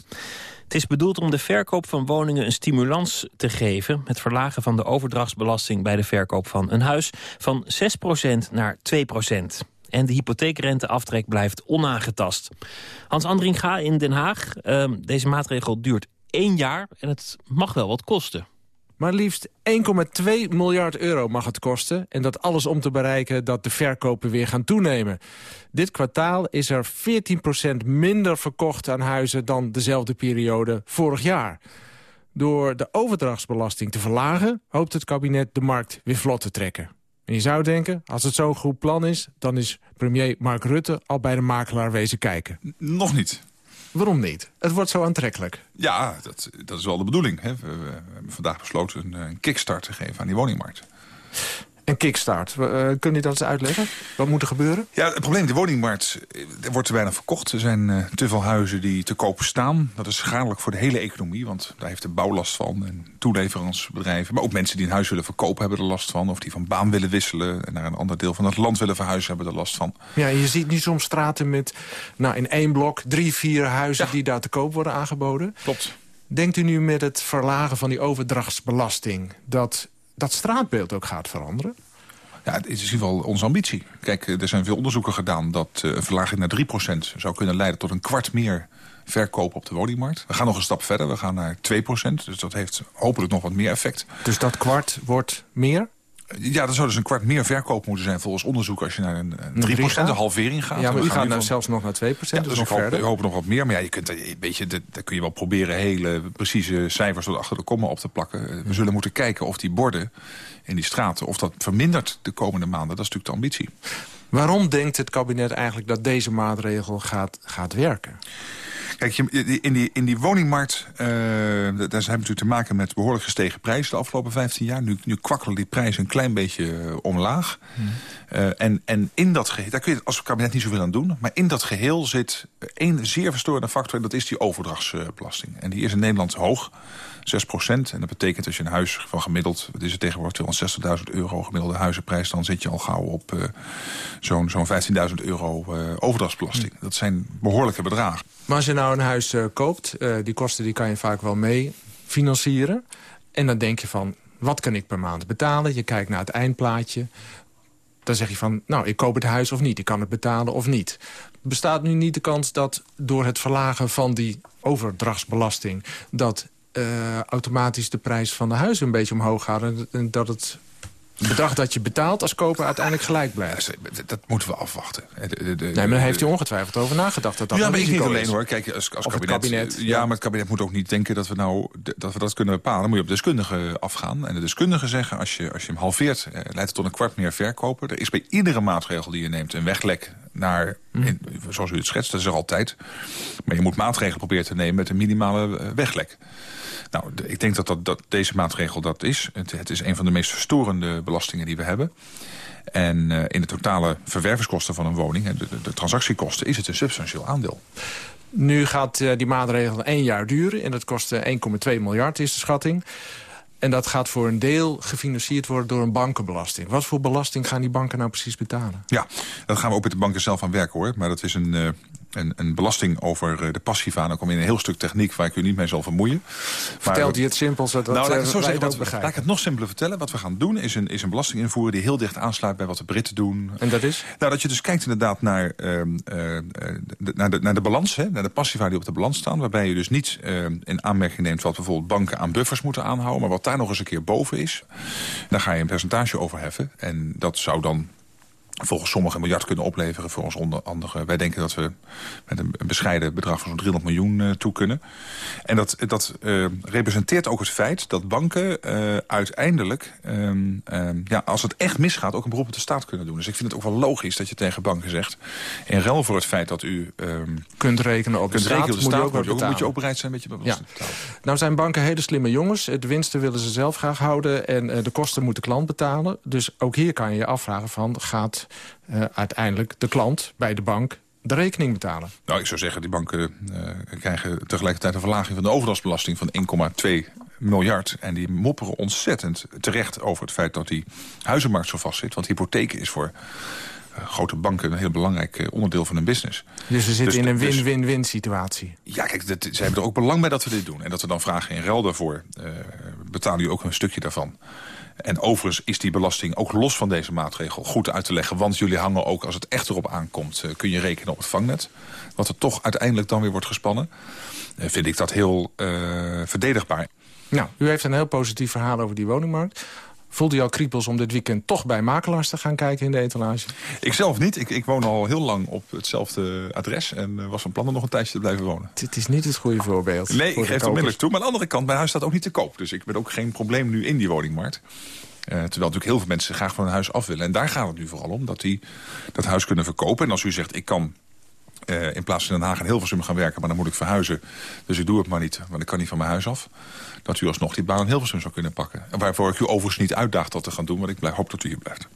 Het is bedoeld om de verkoop van woningen een stimulans te geven... met verlagen van de overdrachtsbelasting bij de verkoop van een huis... van 6% naar 2%. En de hypotheekrenteaftrek blijft onaangetast. Hans Andringa in Den Haag. ehm, deze maatregel duurt één jaar en het mag wel wat kosten. Maar liefst 1,2 miljard euro mag het kosten. En dat alles om te bereiken dat de verkopen weer gaan toenemen. Dit kwartaal is er 14% minder verkocht aan huizen... dan dezelfde periode vorig jaar. Door de overdrachtsbelasting te verlagen... hoopt het kabinet de markt weer vlot te trekken. En je zou denken, als het zo'n goed plan is... dan is premier Mark Rutte al bij de makelaar wezen kijken. Nog niet. Waarom niet? Het wordt zo aantrekkelijk. Ja, dat, dat is wel de bedoeling. Hè. We, we hebben vandaag besloten een, een kickstart te geven aan die woningmarkt. En kickstart, uh, kun je dat eens uitleggen? Wat moet er gebeuren? Ja, het probleem, de woningmarkt, eh, er wordt te weinig verkocht. Er zijn uh, te veel huizen die te koop staan. Dat is schadelijk voor de hele economie, want daar heeft de bouw last van. En toeleveransbedrijven, maar ook mensen die een huis willen verkopen hebben er last van. Of die van baan willen wisselen en naar een ander deel van het land willen verhuizen hebben er last van. Ja, je ziet nu soms straten met nou, in één blok drie, vier huizen ja. die daar te koop worden aangeboden. Klopt. Denkt u nu met het verlagen van die overdrachtsbelasting... dat dat straatbeeld ook gaat veranderen? Ja, het is in ieder geval onze ambitie. Kijk, er zijn veel onderzoeken gedaan dat een verlaging naar 3% zou kunnen leiden tot een kwart meer verkoop op de woningmarkt. We gaan nog een stap verder, we gaan naar 2%. Dus dat heeft hopelijk nog wat meer effect. Dus dat kwart wordt meer? Ja, er zou dus een kwart meer verkoop moeten zijn volgens onderzoek... als je naar een, een 3%, een halvering gaat. Ja, maar u gaat nou zelfs nog naar 2%, ja, dus, dus nog ik verder. Hoop, hoop nog wat meer, maar ja, je kunt, een beetje, daar kun je wel proberen... hele precieze cijfers tot achter de komma op te plakken. We zullen moeten kijken of die borden in die straten... of dat vermindert de komende maanden. Dat is natuurlijk de ambitie. Waarom denkt het kabinet eigenlijk dat deze maatregel gaat, gaat werken? Kijk, in die, in die woningmarkt, uh, daar hebben we natuurlijk te maken met behoorlijk gestegen prijzen de afgelopen 15 jaar. Nu, nu kwakkelen die prijzen een klein beetje uh, omlaag. Hmm. Uh, en, en in dat geheel, daar kun je als kabinet niet zoveel aan doen. Maar in dat geheel zit één zeer verstorende factor en dat is die overdrachtsbelasting. En die is in Nederland hoog. 6 procent. En dat betekent als je een huis van gemiddeld... wat is het tegenwoordig 260.000 euro gemiddelde huizenprijs... dan zit je al gauw op uh, zo'n zo'n 15.000 euro uh, overdrachtsbelasting. Dat zijn behoorlijke bedragen. Maar als je nou een huis uh, koopt... die kosten die kan je vaak wel mee financieren. En dan denk je van, wat kan ik per maand betalen? Je kijkt naar het eindplaatje. Dan zeg je van, nou, ik koop het huis of niet. Ik kan het betalen of niet. Bestaat nu niet de kans dat door het verlagen van die overdrachtsbelasting... dat uh, automatisch de prijs van de huizen een beetje omhoog gaat. En dat het bedrag dat je betaalt als koper uiteindelijk gelijk blijft. Dat, moeten we afwachten. De, de, nee, maar daar heeft u ongetwijfeld over nagedacht. Dat dat ja, maar ik niet alleen is. hoor. Kijk, als, als kabinet, kabinet, ja, maar het kabinet moet ook niet denken dat we, nou, dat, we dat kunnen bepalen. Dan moet je op deskundigen afgaan. En de deskundigen zeggen, als je, als je hem halveert... Eh, leidt het tot een kwart meer verkopen. Er is bij iedere maatregel die je neemt een weglek naar... In, zoals u het schetst, dat is er altijd. Maar je moet maatregelen proberen te nemen met een minimale weglek. Nou, ik denk dat, dat, dat deze maatregel dat is. Het, het, is een van de meest verstorende belastingen die we hebben. En uh, in de totale verwervingskosten van een woning, de, de, de transactiekosten, is het een substantieel aandeel. Nu gaat uh, die maatregel één jaar duren en dat kost uh, 1,2 miljard is de schatting. En dat gaat voor een deel gefinancierd worden door een bankenbelasting. Wat voor belasting gaan die banken nou precies betalen? Ja, daar gaan we ook met de banken zelf aan werken hoor. Maar dat is een, uh, een, een belasting over de passiva. Dan kom je in een heel stuk techniek waar ik u niet mee zal vermoeien. Vertelt u het simpel zodat nou, laat ik het zo zeggen, wat, laat ik het nog simpeler vertellen. Wat we gaan doen is een, is een belasting invoeren die heel dicht aansluit bij wat de Britten doen. En dat is? Nou, dat je dus kijkt inderdaad naar, uh, uh, de, naar, de, naar de balans, hè, naar de passiva die op de balans staan. Waarbij je dus niet uh, in aanmerking neemt wat bijvoorbeeld banken aan buffers moeten aanhouden. Maar wat daar nog eens een keer boven is. Daar ga je een percentage over heffen. En dat zou dan volgens sommigen een miljard kunnen opleveren. Voor ons onder andere. Wij denken dat we met een bescheiden bedrag van zo'n 300 miljoen uh, toe kunnen. En dat, dat uh, representeert ook het feit dat banken uh, uiteindelijk... Um, um, ja, als het echt misgaat, ook een beroep op de staat kunnen doen. Dus ik vind het ook wel logisch dat je tegen banken zegt... in ruil voor het feit dat u... Um, kunt rekenen op de staat, moet, je ook, moet, je ook, moet je ook bereid zijn met je belasting ja. Nou zijn banken hele slimme jongens. De winsten willen ze zelf graag houden. En de kosten moet de klant betalen. Dus ook hier kan je je afvragen van... gaat uh, uiteindelijk de klant bij de bank de rekening betalen. Nou, ik zou zeggen, die banken uh, krijgen tegelijkertijd een verlaging van de overdrachtsbelasting van 1,2 miljard. En die mopperen ontzettend terecht over het feit dat die huizenmarkt zo vast zit. Want hypotheken is voor uh, grote banken een heel belangrijk onderdeel van hun business. Dus we zitten dus, in een win-win-win situatie. Ja, kijk, dat, ze hebben er ook belang bij dat we dit doen. En dat we dan vragen in ruil daarvoor, betalen u ook een stukje daarvan. En overigens is die belasting ook los van deze maatregel goed uit te leggen. Want jullie hangen ook, als het echt erop aankomt... Uh, kun je rekenen op het vangnet. Wat er toch uiteindelijk dan weer wordt gespannen. Uh, vind ik dat heel uh, verdedigbaar. Nou, u heeft een heel positief verhaal over die woningmarkt. Voelde u al kriebels om dit weekend toch bij makelaars te gaan kijken in de etalage? Ik zelf niet. Ik, ik woon al heel lang op hetzelfde adres. En was van plan om nog een tijdje te blijven wonen. Het is niet het goede voorbeeld. Nee, ik geef het onmiddellijk toe. Maar aan de andere kant, mijn huis staat ook niet te koop. Dus ik ben ook geen probleem nu in die woningmarkt. Uh, terwijl natuurlijk heel veel mensen graag van hun huis af willen. En daar gaat het nu vooral om, dat die dat huis kunnen verkopen. En als u zegt, ik kan uh, in plaats van in Den Haag in Hilversum gaan werken... maar dan moet ik verhuizen, dus ik doe het maar niet. Want ik kan niet van mijn huis af. Dat u alsnog die baan in Hilversum zou kunnen pakken. En waarvoor ik u overigens niet uitdaag dat te gaan doen... want ik hoop dat u hier blijft.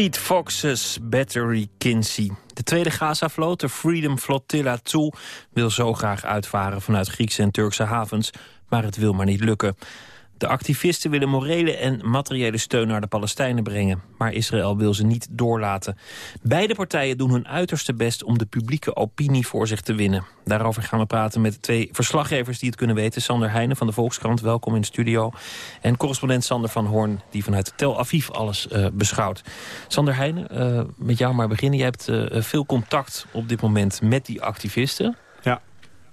Fleet Foxes Battery Kinsey. De tweede Gaza-vloot, de Freedom Flotilla 2... wil zo graag uitvaren vanuit Griekse en Turkse havens... maar het wil maar niet lukken. De activisten willen morele en materiële steun naar de Palestijnen brengen. Maar Israël wil ze niet doorlaten. Beide partijen doen hun uiterste best om de publieke opinie voor zich te winnen. Daarover gaan we praten met twee verslaggevers die het kunnen weten. Sander Heijnen van de Volkskrant, welkom in de studio. En correspondent Sander van Hoorn, die vanuit Tel Aviv alles uh, beschouwt. Sander Heijnen, uh, met jou maar beginnen. Je hebt uh, veel contact op dit moment met die activisten. Ja.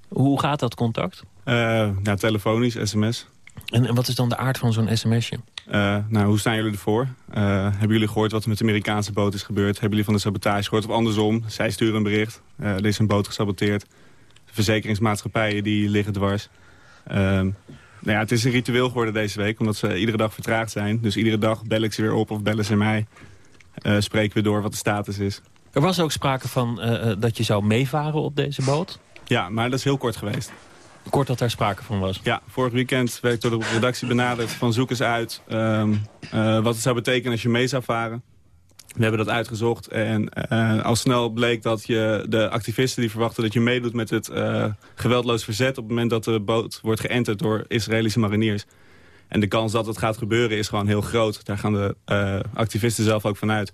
Hoe gaat dat contact? Eh, nou, telefonisch, sms. En, en wat is dan de aard van zo'n sms'je? Eh, nou, hoe staan jullie ervoor? Eh, hebben jullie gehoord wat er met de Amerikaanse boot is gebeurd? Hebben jullie van de sabotage gehoord? Of andersom, zij sturen een bericht. Eh, er is een boot gesaboteerd. Verzekeringsmaatschappijen die liggen dwars. Ehm, nou ja, het is een ritueel geworden deze week, omdat ze iedere dag vertraagd zijn. Dus iedere dag bel ik ze weer op of bellen ze mij. Spreken we door wat de status is. Er was ook sprake van dat je zou meevaren op deze boot? Ja, maar dat is heel kort geweest. Kort dat daar sprake van was? Ja, vorig weekend werd ik door de redactie benaderd van zoek eens uit... ehm, eh, wat het zou betekenen als je mee zou varen. We hebben dat uitgezocht en eh, al snel bleek dat je de activisten die verwachten dat je meedoet met het eh, geweldloos verzet op het moment dat de boot wordt geënterd door Israëlische mariniers. En de kans dat het gaat gebeuren is gewoon heel groot. Daar gaan de activisten zelf ook vanuit.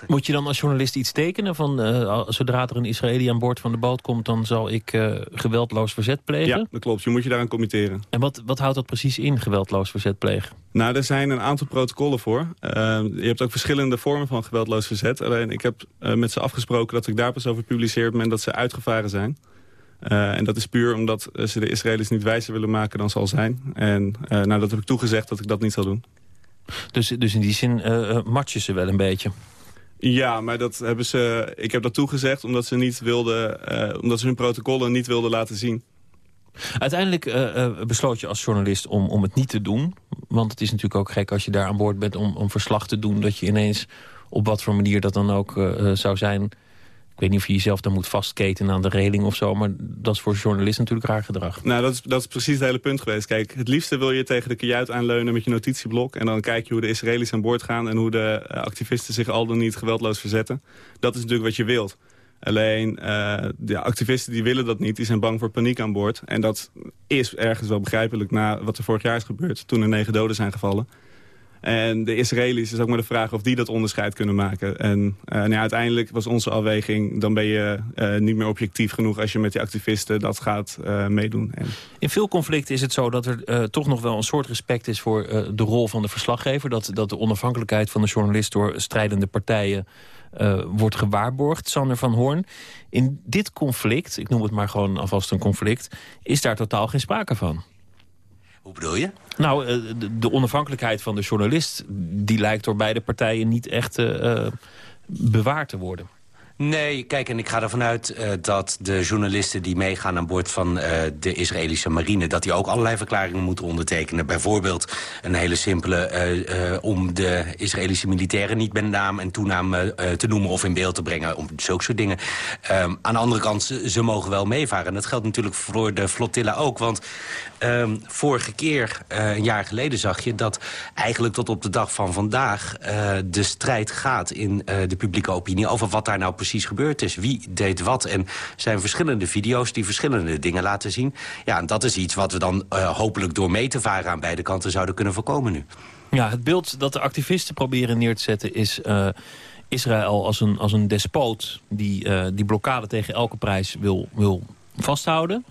Moet je dan als journalist iets tekenen van eh, zodra er een Israëli aan boord van de boot komt, dan zal ik eh, geweldloos verzet plegen? Ja, dat klopt. Je moet je daaraan committeren. En wat, wat houdt dat precies in, geweldloos verzet plegen? Nou, er zijn een aantal protocollen voor. Eh, je hebt ook verschillende vormen van geweldloos verzet. Alleen ik heb eh, met ze afgesproken dat ik daar pas over publiceer... op het moment dat ze uitgevaren zijn. En dat is puur omdat ze de Israëli's niet wijzer willen maken dan ze al zijn. En nou, dat heb ik toegezegd dat ik dat niet zal doen. Dus, dus in die zin uh, matchen ze wel een beetje? Ja, maar dat hebben ze, ik heb dat toegezegd omdat ze, niet wilden, eh, omdat ze hun protocollen niet wilden laten zien. Uiteindelijk uh, uh, besloot je als journalist om, om het niet te doen. Want het is natuurlijk ook gek als je daar aan boord bent om, om verslag te doen... dat je ineens op wat voor manier dat dan ook zou zijn... Ik weet niet of je jezelf dan moet vastketen aan de reling of zo... maar dat is voor journalist natuurlijk raar gedrag. Nou, dat is, dat is precies het hele punt geweest. Kijk, het liefste wil je tegen de kajuit aanleunen met je notitieblok... en dan kijk je hoe de Israëli's aan boord gaan... en hoe de activisten zich al dan niet geweldloos verzetten. Dat is natuurlijk wat je wilt. Alleen uh, de activisten die willen dat niet, die zijn bang voor paniek aan boord. En dat is ergens wel begrijpelijk na wat er vorig jaar is gebeurd... toen er negen doden zijn gevallen. En de Israëli's is ook maar de vraag of die dat onderscheid kunnen maken. En uh, nou ja, uiteindelijk was onze afweging... dan ben je uh, niet meer objectief genoeg als je met die activisten dat gaat uh, meedoen. En... In veel conflicten is het zo dat er toch nog wel een soort respect is... voor de rol van de verslaggever. Dat, dat de onafhankelijkheid van de journalist door strijdende partijen... wordt gewaarborgd, Sander van Hoorn. In dit conflict, ik noem het maar gewoon alvast een conflict... is daar totaal geen sprake van. Hoe bedoel je? Nou, de, de, onafhankelijkheid van de journalist... die lijkt door beide partijen niet echt uh, bewaard te worden. Nee, kijk, en ik ga ervan uit uh, dat de journalisten die meegaan aan boord van uh, de Israëlische marine... dat die ook allerlei verklaringen moeten ondertekenen. Bijvoorbeeld een hele simpele uh, om de Israëlische militairen niet met naam en toenaam te noemen... of in beeld te brengen, om zulke soort dingen. Um, aan de andere kant, ze, ze, mogen wel meevaren. En dat geldt natuurlijk voor de flottilla ook, want... Um, vorige keer, uh, een jaar geleden, zag je dat eigenlijk tot op de dag van vandaag... Uh, de strijd gaat in uh, de publieke opinie over wat daar nou precies gebeurd is. Wie deed wat? En zijn verschillende video's die verschillende dingen laten zien. Ja, en dat is iets wat we dan hopelijk door mee te varen aan beide kanten zouden kunnen voorkomen nu. Ja, het beeld dat de activisten proberen neer te zetten is... Israël als een, als een despoot die die blokkade tegen elke prijs wil, wil vasthouden...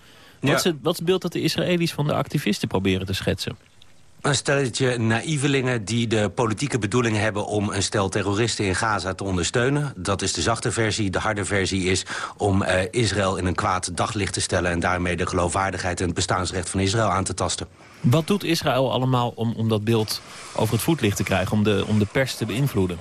Wat, ja. is het, wat is het beeld dat de Israëli's van de activisten proberen te schetsen? Een stelletje naïvelingen die de politieke bedoeling hebben... om een stel terroristen in Gaza te ondersteunen. Dat is de zachte versie. De harde versie is om uh, Israël in een kwaad daglicht te stellen... en daarmee de geloofwaardigheid en het bestaansrecht van Israël aan te tasten. Wat doet Israël allemaal om, om dat beeld over het voetlicht te krijgen... om de, om de pers te beïnvloeden?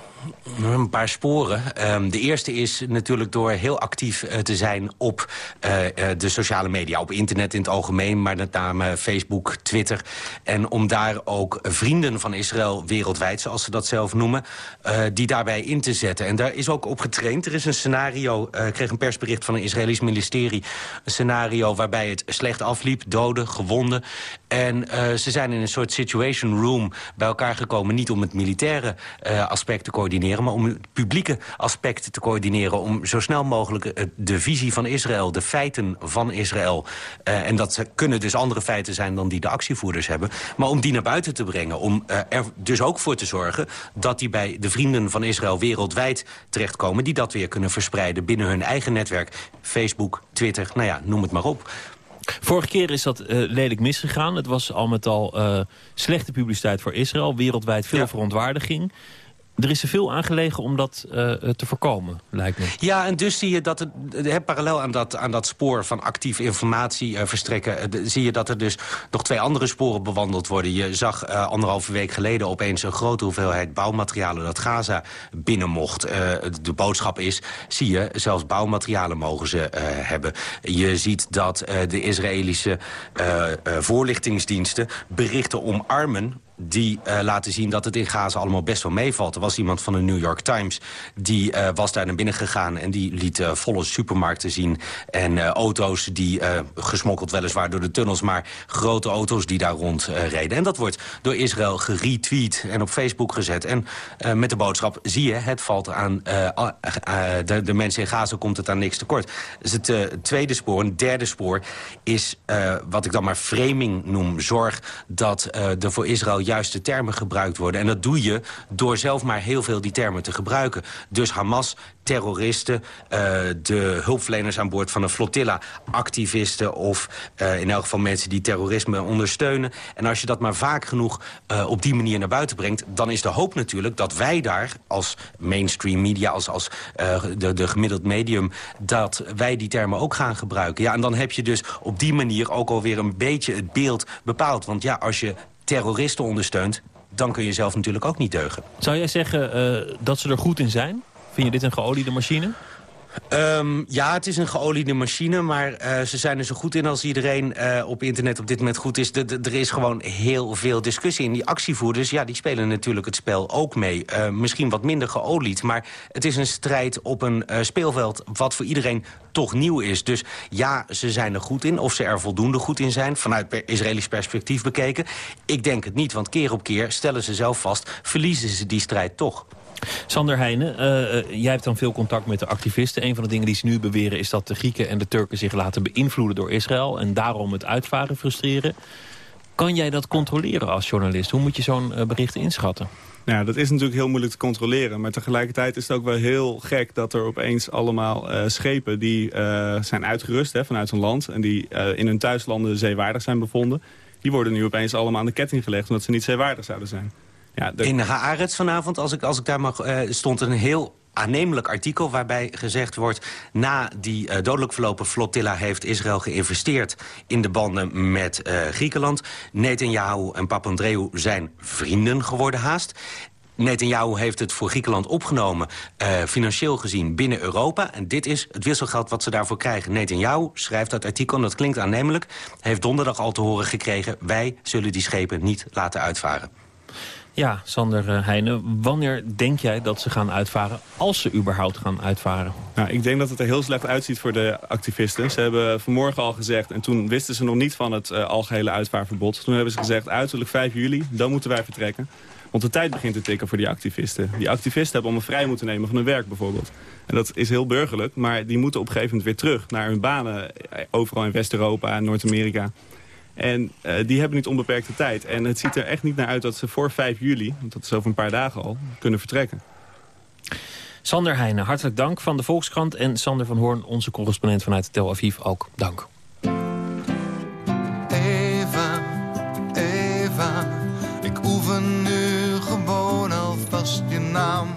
Een paar sporen. Um, de eerste is natuurlijk door heel actief uh, te zijn op uh, uh, de sociale media. Op internet in het algemeen, maar met name Facebook, Twitter. En om daar ook vrienden van Israël wereldwijd, zoals ze dat zelf noemen... die daarbij in te zetten. En daar is ook op getraind. Er is een scenario, ik kreeg een persbericht van een Israëlisch ministerie... een scenario waarbij het slecht afliep, doden, gewonden. En ze zijn in een soort situation room bij elkaar gekomen... niet om het militaire aspect te coördineren maar om het publieke aspect te coördineren... om zo snel mogelijk de visie van Israël, de feiten van Israël... En dat kunnen dus andere feiten zijn dan die de actievoerders hebben... maar om die naar buiten te brengen. Om er dus ook voor te zorgen dat die bij de vrienden van Israël wereldwijd terechtkomen... die dat weer kunnen verspreiden binnen hun eigen netwerk. Facebook, Twitter, nou ja, noem het maar op. Vorige keer is dat uh, lelijk misgegaan. Het was al met al uh, slechte publiciteit voor Israël. Wereldwijd veel ja. verontwaardiging. Er is er veel aangelegen om dat eh, te voorkomen, lijkt me. Ja, en dus zie je dat het, eh, parallel aan dat, aan dat spoor van actief informatie eh, verstrekken... zie je dat er dus nog twee andere sporen bewandeld worden. Je zag anderhalve week geleden opeens een grote hoeveelheid bouwmaterialen... dat Gaza binnen mocht. De boodschap is, zie je, zelfs bouwmaterialen mogen ze hebben. Je ziet dat de Israëlische voorlichtingsdiensten berichten omarmen die eh, laten zien dat het in Gaza allemaal best wel meevalt. Er was iemand van de New York Times, die eh, was daar naar binnen gegaan... en die liet eh, volle supermarkten zien en auto's die gesmokkeld weliswaar door de tunnels... maar grote auto's die daar rond eh, reden. En dat wordt door Israël geretweet en op Facebook gezet. En met de boodschap, zie je, het valt aan de, de mensen in Gaza komt het aan niks tekort. Dus het tweede spoor, een derde spoor, is wat ik dan maar framing noem. Zorg dat er voor Israël juiste termen gebruikt worden. En dat doe je door zelf maar heel veel die termen te gebruiken. Dus Hamas, terroristen, eh, de hulpverleners aan boord van een flotilla... activisten of eh, in elk geval mensen die terrorisme ondersteunen. En als je dat maar vaak genoeg eh, op die manier naar buiten brengt... dan is de hoop natuurlijk dat wij daar als mainstream media... als, als de, de gemiddeld medium, dat wij die termen ook gaan gebruiken. Ja, en dan heb je dus op die manier ook alweer een beetje het beeld bepaald. Want ja, als je terroristen ondersteunt... dan kun je zelf natuurlijk ook niet deugen. Zou jij zeggen eh, dat ze er goed in zijn? Vind je dit een geoliede machine? Ehm, ja, het is een geoliede machine, maar eh, ze zijn er zo goed in als iedereen eh, op internet op dit moment goed is. Er is gewoon heel veel discussie. En die actievoerders, ja, die spelen natuurlijk het spel ook mee. Eh, misschien wat minder geolied, maar het is een strijd op een speelveld wat voor iedereen toch nieuw is. Dus ja, ze zijn er goed in. Of ze er voldoende goed in zijn, vanuit Israëlisch perspectief bekeken. Ik denk het niet, want keer op keer stellen ze zelf vast... verliezen ze die strijd toch. Sander Heijnen, eh, eh, jij hebt dan veel contact met de activisten. Een van de dingen die ze nu beweren is dat de Grieken en de Turken zich laten beïnvloeden door Israël... en daarom het uitvaren frustreren. Kan jij dat controleren als journalist? Hoe moet je zo'n eh, bericht inschatten? Nou, dat is natuurlijk heel moeilijk te controleren. Maar tegelijkertijd is het ook wel heel gek dat er opeens allemaal schepen... die zijn uitgerust hè, vanuit hun land... en die in hun thuislanden zeewaardig zijn bevonden... die worden nu opeens allemaal aan de ketting gelegd... omdat ze niet zeewaardig zouden zijn. Ja, de- In Haaretz vanavond, als ik, als ik daar mag, eh, stond een heel aannemelijk artikel... waarbij gezegd wordt, na die eh, dodelijk verlopen flotilla... heeft Israël geïnvesteerd in de banden met eh, Griekenland. Netanyahu en Papandreou zijn vrienden geworden haast. Netanyahu heeft het voor Griekenland opgenomen, financieel gezien, binnen Europa. En dit is het wisselgeld wat ze daarvoor krijgen. Netanyahu schrijft dat artikel, en dat klinkt aannemelijk... heeft donderdag al te horen gekregen... wij zullen die schepen niet laten uitvaren. Ja, Sander eh, Heijnen, wanneer denk jij dat ze gaan uitvaren... als ze überhaupt gaan uitvaren? Nou, ik denk dat het er heel slecht uitziet voor de activisten. Ze hebben vanmorgen al gezegd, en toen wisten ze nog niet van het uh, algehele uitvaarverbod. Toen hebben ze gezegd, uiterlijk 5 juli, dan moeten wij vertrekken. Want de tijd begint te tikken voor die activisten. Die activisten hebben allemaal vrij moeten nemen van hun werk bijvoorbeeld. En dat is heel burgerlijk, maar die moeten op een gegeven moment weer terug... naar hun banen, eh, overal in West-Europa en Noord-Amerika. En uh, die hebben niet onbeperkte tijd. En het ziet er echt niet naar uit dat ze voor 5 juli, want dat is over een paar dagen al, kunnen vertrekken. Sander Heijnen, hartelijk dank van de Volkskrant. En Sander van Hoorn, onze correspondent vanuit Tel Aviv, ook dank. Eva, Eva, ik oefen nu gewoon alvast je naam.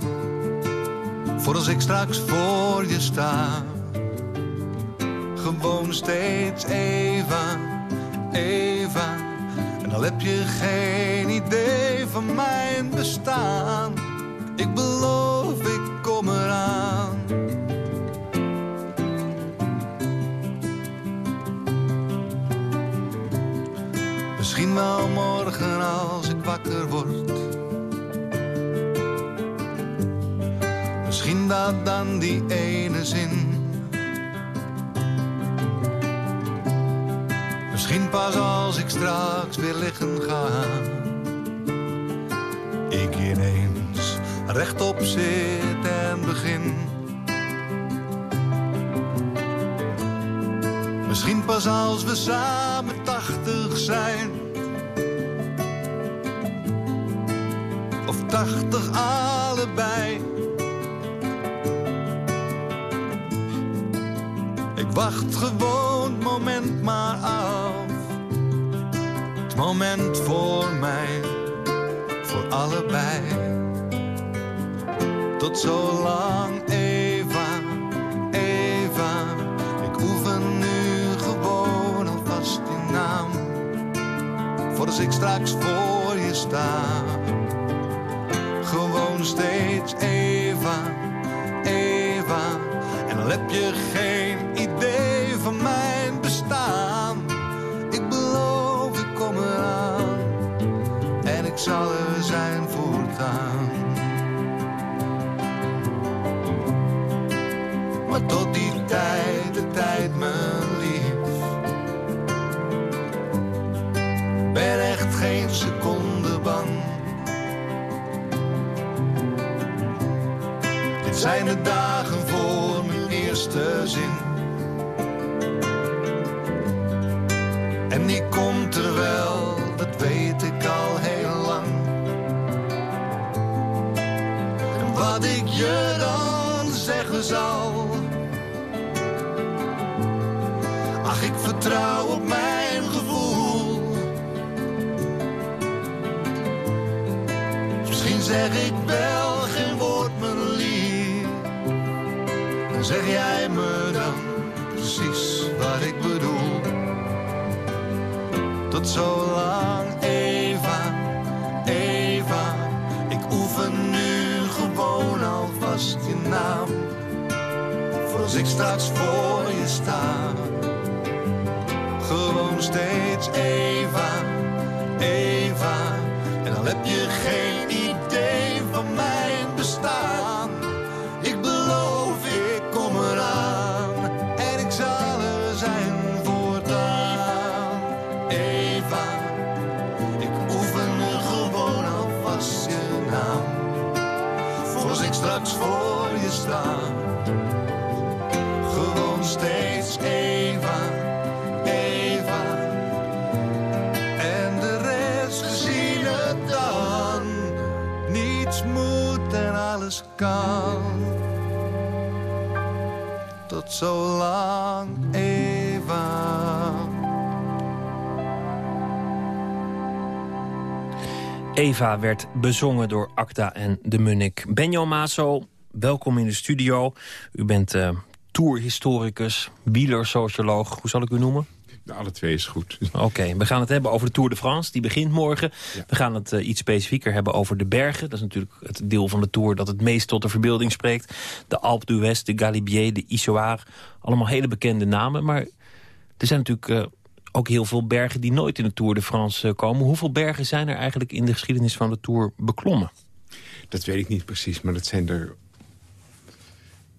Voor als ik straks voor je sta. Gewoon steeds Eva, Eva. En al heb je geen idee van mijn bestaan. Ik beloof, ik kom eraan. Misschien wel morgen als ik wakker word. Misschien dat dan die ene zin. Misschien pas als ik straks weer liggen ga. Ik ineens rechtop zit en begin. Misschien pas als we samen tachtig zijn. Of tachtig allebei. Ik wacht gewoon moment maar af. Het moment voor mij, voor allebei. Tot zo lang, Eva, Eva. Ik oefen nu gewoon alvast je naam. Voor als ik straks voor je sta. Gewoon steeds Eva, Eva. En dan heb je geen idee van mijn zijn de dagen voor mijn eerste zin. En die komt er wel, dat weet ik al heel lang. Wat ik je dan zeggen zal. Ach, ik vertrouw op mijn gevoel. Misschien zeg ik wel zeg jij me dan precies wat ik bedoel. Tot zo lang, Eva, Eva. Ik oefen nu gewoon alvast je naam. Voor als ik straks voor je sta. Gewoon steeds Eva. Zo Eva. Eva werd bezongen door Acta en de Munnik. Benjo Maso, welkom in de studio. U bent uh, tourhistoricus, wielersocioloog. Hoe zal ik u noemen? Alle twee is goed. Oké, we gaan het hebben over de Tour de France. Die begint morgen. We gaan het uh, iets specifieker hebben over de bergen. Dat is natuurlijk het deel van de Tour dat het meest tot de verbeelding spreekt. De Alpe d'Huez, de Galibier, de Issoire. Allemaal hele bekende namen. Maar er zijn natuurlijk uh, ook heel veel bergen die nooit in de Tour de France uh, komen. Hoeveel bergen zijn er eigenlijk in de geschiedenis van de Tour beklommen? Dat weet ik niet precies, maar dat zijn er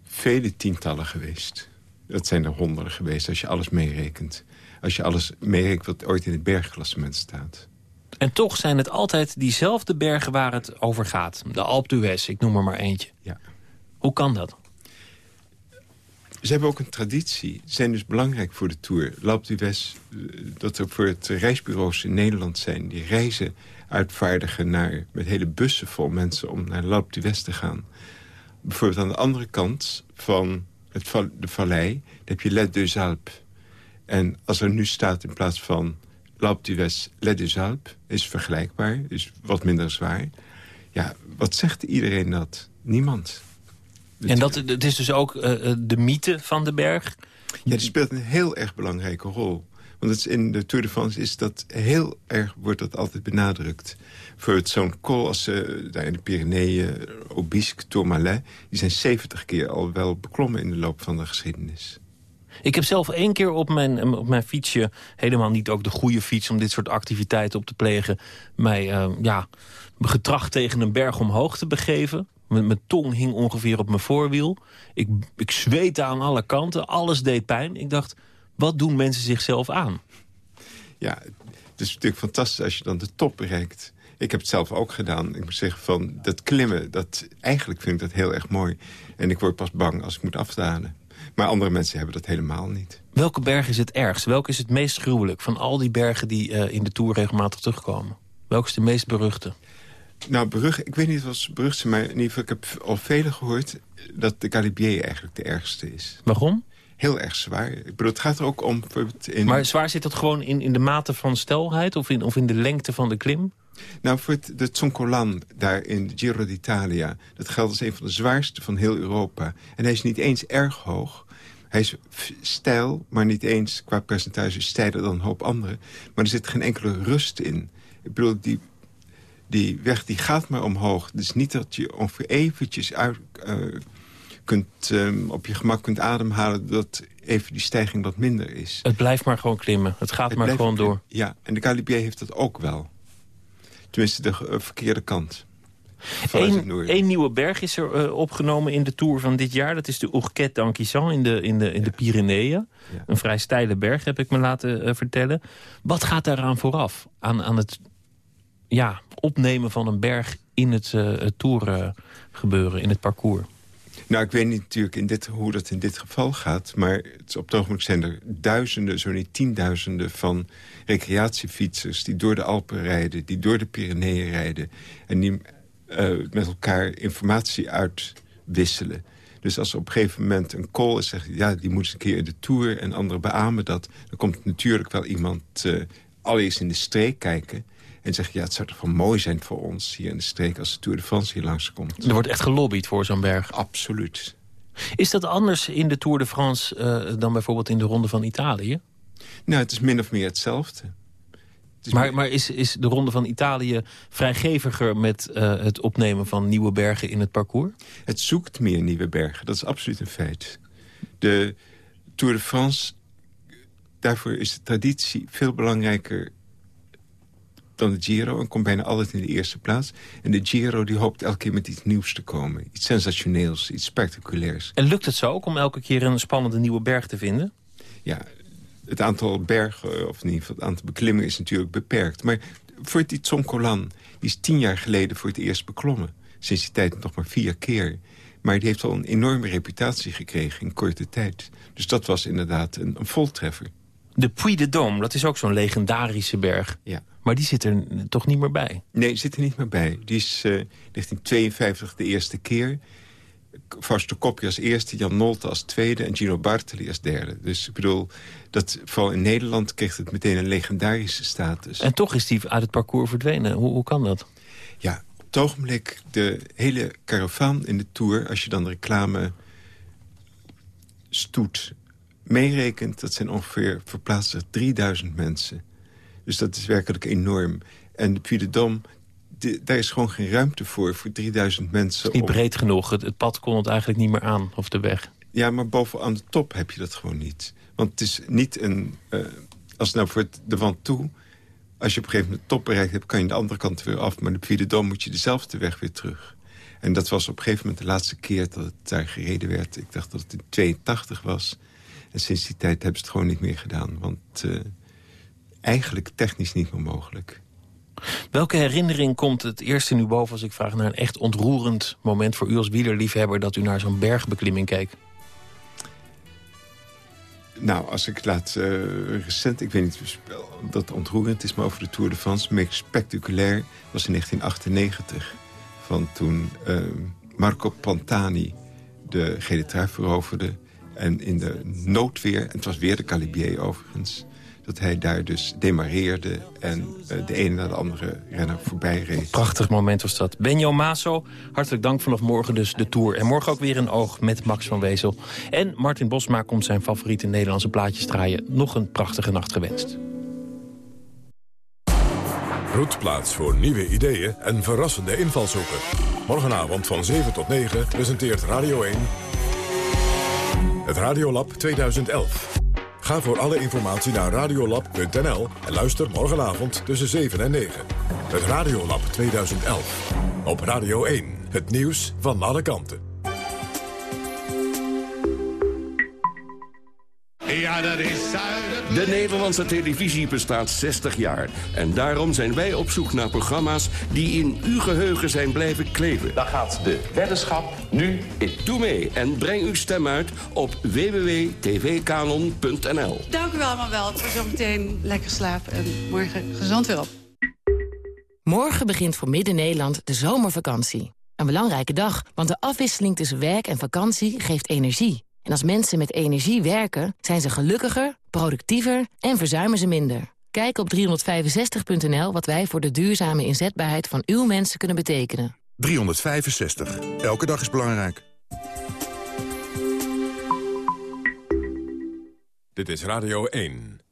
vele tientallen geweest. Dat zijn er honderden geweest als je alles meerekent. Als je alles meerekent wat ooit in het bergklassement staat. En toch zijn het altijd diezelfde bergen waar het over gaat. De Alpe d'Huez, ik noem er maar eentje. Ja. Hoe kan dat? Ze hebben ook een traditie. Ze zijn dus belangrijk voor de Tour. L'Alpe d'Huez, dat er voor het reisbureaus in Nederland zijn... die reizen uitvaardigen naar, met hele bussen vol mensen... om naar L'Alpe d'Huez te gaan. Bijvoorbeeld aan de andere kant van het, de vallei... heb je Les Deux Alpes. En als er nu staat in plaats van L'Alpe d'Huez, Les Alpes... is vergelijkbaar, is wat minder zwaar. Ja, wat zegt iedereen dat? Niemand. En dat, het is dus ook uh, de mythe van de berg? Ja, die speelt een heel erg belangrijke rol. Want het is in de Tour de France is dat heel erg, wordt dat altijd benadrukt. Voor zo'n col als uh, daar in de Pyreneeën, Obisque, Tourmalet... die zijn 70 keer al wel beklommen in de loop van de geschiedenis. Ik heb zelf één keer op mijn, op mijn fietsje... helemaal niet ook de goede fiets om dit soort activiteiten op te plegen... mij uh, ja, getracht tegen een berg omhoog te begeven. Mijn tong hing ongeveer op mijn voorwiel. Ik, ik zweette aan alle kanten. Alles deed pijn. Ik dacht, wat doen mensen zichzelf aan? Ja, het is natuurlijk fantastisch als je dan de top bereikt. Ik heb het zelf ook gedaan. Ik moet zeggen van dat klimmen, dat, eigenlijk vind ik dat heel erg mooi. En ik word pas bang als ik moet afdalen. Maar andere mensen hebben dat helemaal niet. Welke berg is het ergst? Welke is het meest gruwelijk van al die bergen die uh, in de Tour regelmatig terugkomen? Welke is de meest beruchte? Nou, Brugge, ik weet niet wat ze berucht zijn, maar in ieder geval, ik heb al vele gehoord dat de Galibier eigenlijk de ergste is. Waarom? Heel erg zwaar. Ik bedoel, het gaat er ook om... In... Maar zwaar zit dat gewoon in, in de mate van stelheid of in, of in de lengte van de klim? Nou, voor het, de Zoncolan daar in Giro d'Italia... dat geldt als een van de zwaarste van heel Europa. En hij is niet eens erg hoog. Hij is stijl, maar niet eens qua percentage stijler dan een hoop anderen. Maar er zit geen enkele rust in. Ik bedoel, die, die weg die gaat maar omhoog. Dus niet dat je ongeveer eventjes uit, eh, kunt, ehm, op je gemak kunt ademhalen... dat even die stijging wat minder is. Het blijft maar gewoon klimmen. Het gaat Het maar gewoon door. Ja, en de Galibier heeft dat ook wel. Tenminste, de eh, verkeerde kant. Eén nieuwe berg is er eh, opgenomen in de Tour van dit jaar. Dat is de Ourquette d'Anquissan in de, in de, in de Pyreneeën. Een vrij steile berg, heb ik me laten eh, vertellen. Wat gaat daaraan vooraf? Aan, aan het ja, opnemen van een berg in het, eh het Tour gebeuren, in het parcours. Nou, ik weet niet natuurlijk in dit, hoe dat in dit geval gaat... maar het, op het ogenblik zijn er duizenden, zo niet tienduizenden... van recreatiefietsers die door de Alpen rijden... die door de Pyreneeën rijden... en die eh, met elkaar informatie uitwisselen. Dus als er op een gegeven moment een call is... zeggen ja, die moet eens een keer in de Tour... en anderen beamen dat... dan komt natuurlijk wel iemand eh allereerst in de streek kijken... en zegt, ja, het zou toch wel mooi zijn voor ons... hier in de streek als de Tour de France hier langskomt. Er wordt echt gelobbyd voor zo'n berg. Absoluut. Is dat anders in de Tour de France eh, dan bijvoorbeeld in de Ronde van Italië? Nou, het is min of meer hetzelfde. Maar, maar is, is de Ronde van Italië vrijgeviger met eh, het opnemen van nieuwe bergen in het parcours? Het zoekt meer nieuwe bergen, dat is absoluut een feit. De Tour de France, daarvoor is de traditie veel belangrijker dan de Giro... en komt bijna altijd in de eerste plaats. En de Giro die hoopt elke keer met iets nieuws te komen. Iets sensationeels, iets spectaculairs. En lukt het zo ook om elke keer een spannende nieuwe berg te vinden? Ja, het aantal bergen, of in ieder geval het aantal beklimmingen... is natuurlijk beperkt. Maar voor die Tsonkolan, die is tien jaar geleden voor het eerst beklommen. Sinds die tijd nog maar vier keer. Maar die heeft al een enorme reputatie gekregen in korte tijd. Dus dat was inderdaad een, een voltreffer. De Puy de Dôme, dat is ook zo'n legendarische berg. Ja. Maar die zit er toch niet meer bij? Nee, zit er niet meer bij. Die is eh 1952 de eerste keer. Fausto Coppi als eerste, Jan Nolte als tweede... en Gino Bartoli als derde. Dus ik bedoel, dat, vooral in Nederland kreeg het meteen een legendarische status. En toch is die uit het parcours verdwenen. Hoe, hoe kan dat? Ja, op het ogenblik de hele karavaan in de Tour... als je dan de reclame stoet meerekent... dat zijn ongeveer verplaatst er 3000 mensen. Dus dat is werkelijk enorm. En de Puy de daar is gewoon geen ruimte voor... voor 3000 mensen. Niet om- breed genoeg. Het, het pad kon het eigenlijk niet meer aan, of de weg. Ja, maar bovenaan de top heb je dat gewoon niet. Want het is niet een... eh, als nou voor het, de wand toe... als je op een gegeven moment de top bereikt hebt... kan je de andere kant weer af. Maar de Puy de Dôme moet je dezelfde weg weer terug. En dat was op een gegeven moment de laatste keer dat het daar gereden werd. Ik dacht dat het in 82 was. En sinds die tijd hebben ze het gewoon niet meer gedaan. Want eh, eigenlijk technisch niet meer mogelijk. Welke herinnering komt het eerst in u boven als ik vraag naar een echt ontroerend moment voor u als wielerliefhebber dat u naar zo'n bergbeklimming keek? Nou, als ik laat eh, recent, ik weet niet of dat ontroerend is... maar over de Tour de France, meest spectaculair was in 1998. Van toen eh, Marco Pantani de gele trui veroverde... en in de noodweer, en het was weer de Calibier overigens... dat hij daar dus demareerde en eh, de ene na de andere renner voorbij reed. Prachtig moment was dat. Benjo Maso, hartelijk dank vanaf morgen dus de Tour. En morgen ook weer een oog met Max van Wezel. En Martin Bosma komt zijn favoriete Nederlandse plaatjes draaien. Nog een prachtige nacht gewenst. Roetplaats voor nieuwe ideeën en verrassende invalshoeken. Morgenavond van 7 tot 9 presenteert Radio 1... het Radiolab 2011. Ga voor alle informatie naar radiolab.nl en luister morgenavond tussen 7 en 9. Het Radiolab 2011. Op Radio 1. Het nieuws van alle kanten. Ja, dat is zuiden. De Nederlandse televisie bestaat 60 jaar. En daarom zijn wij op zoek naar programma's die in uw geheugen zijn blijven kleven. Daar gaat de weddenschap nu in. Doe mee en breng uw stem uit op www.tvkanon.nl. Dank u wel allemaal wel. Het was zo meteen lekker slapen en morgen gezond weer op. Morgen begint voor Midden-Nederland de zomervakantie. Een belangrijke dag, want de afwisseling tussen werk en vakantie geeft energie. En als mensen met energie werken, zijn ze gelukkiger, productiever en verzuimen ze minder. Kijk op 365.nl wat wij voor de duurzame inzetbaarheid van uw mensen kunnen betekenen. 365. Elke dag is belangrijk. Dit is Radio 1.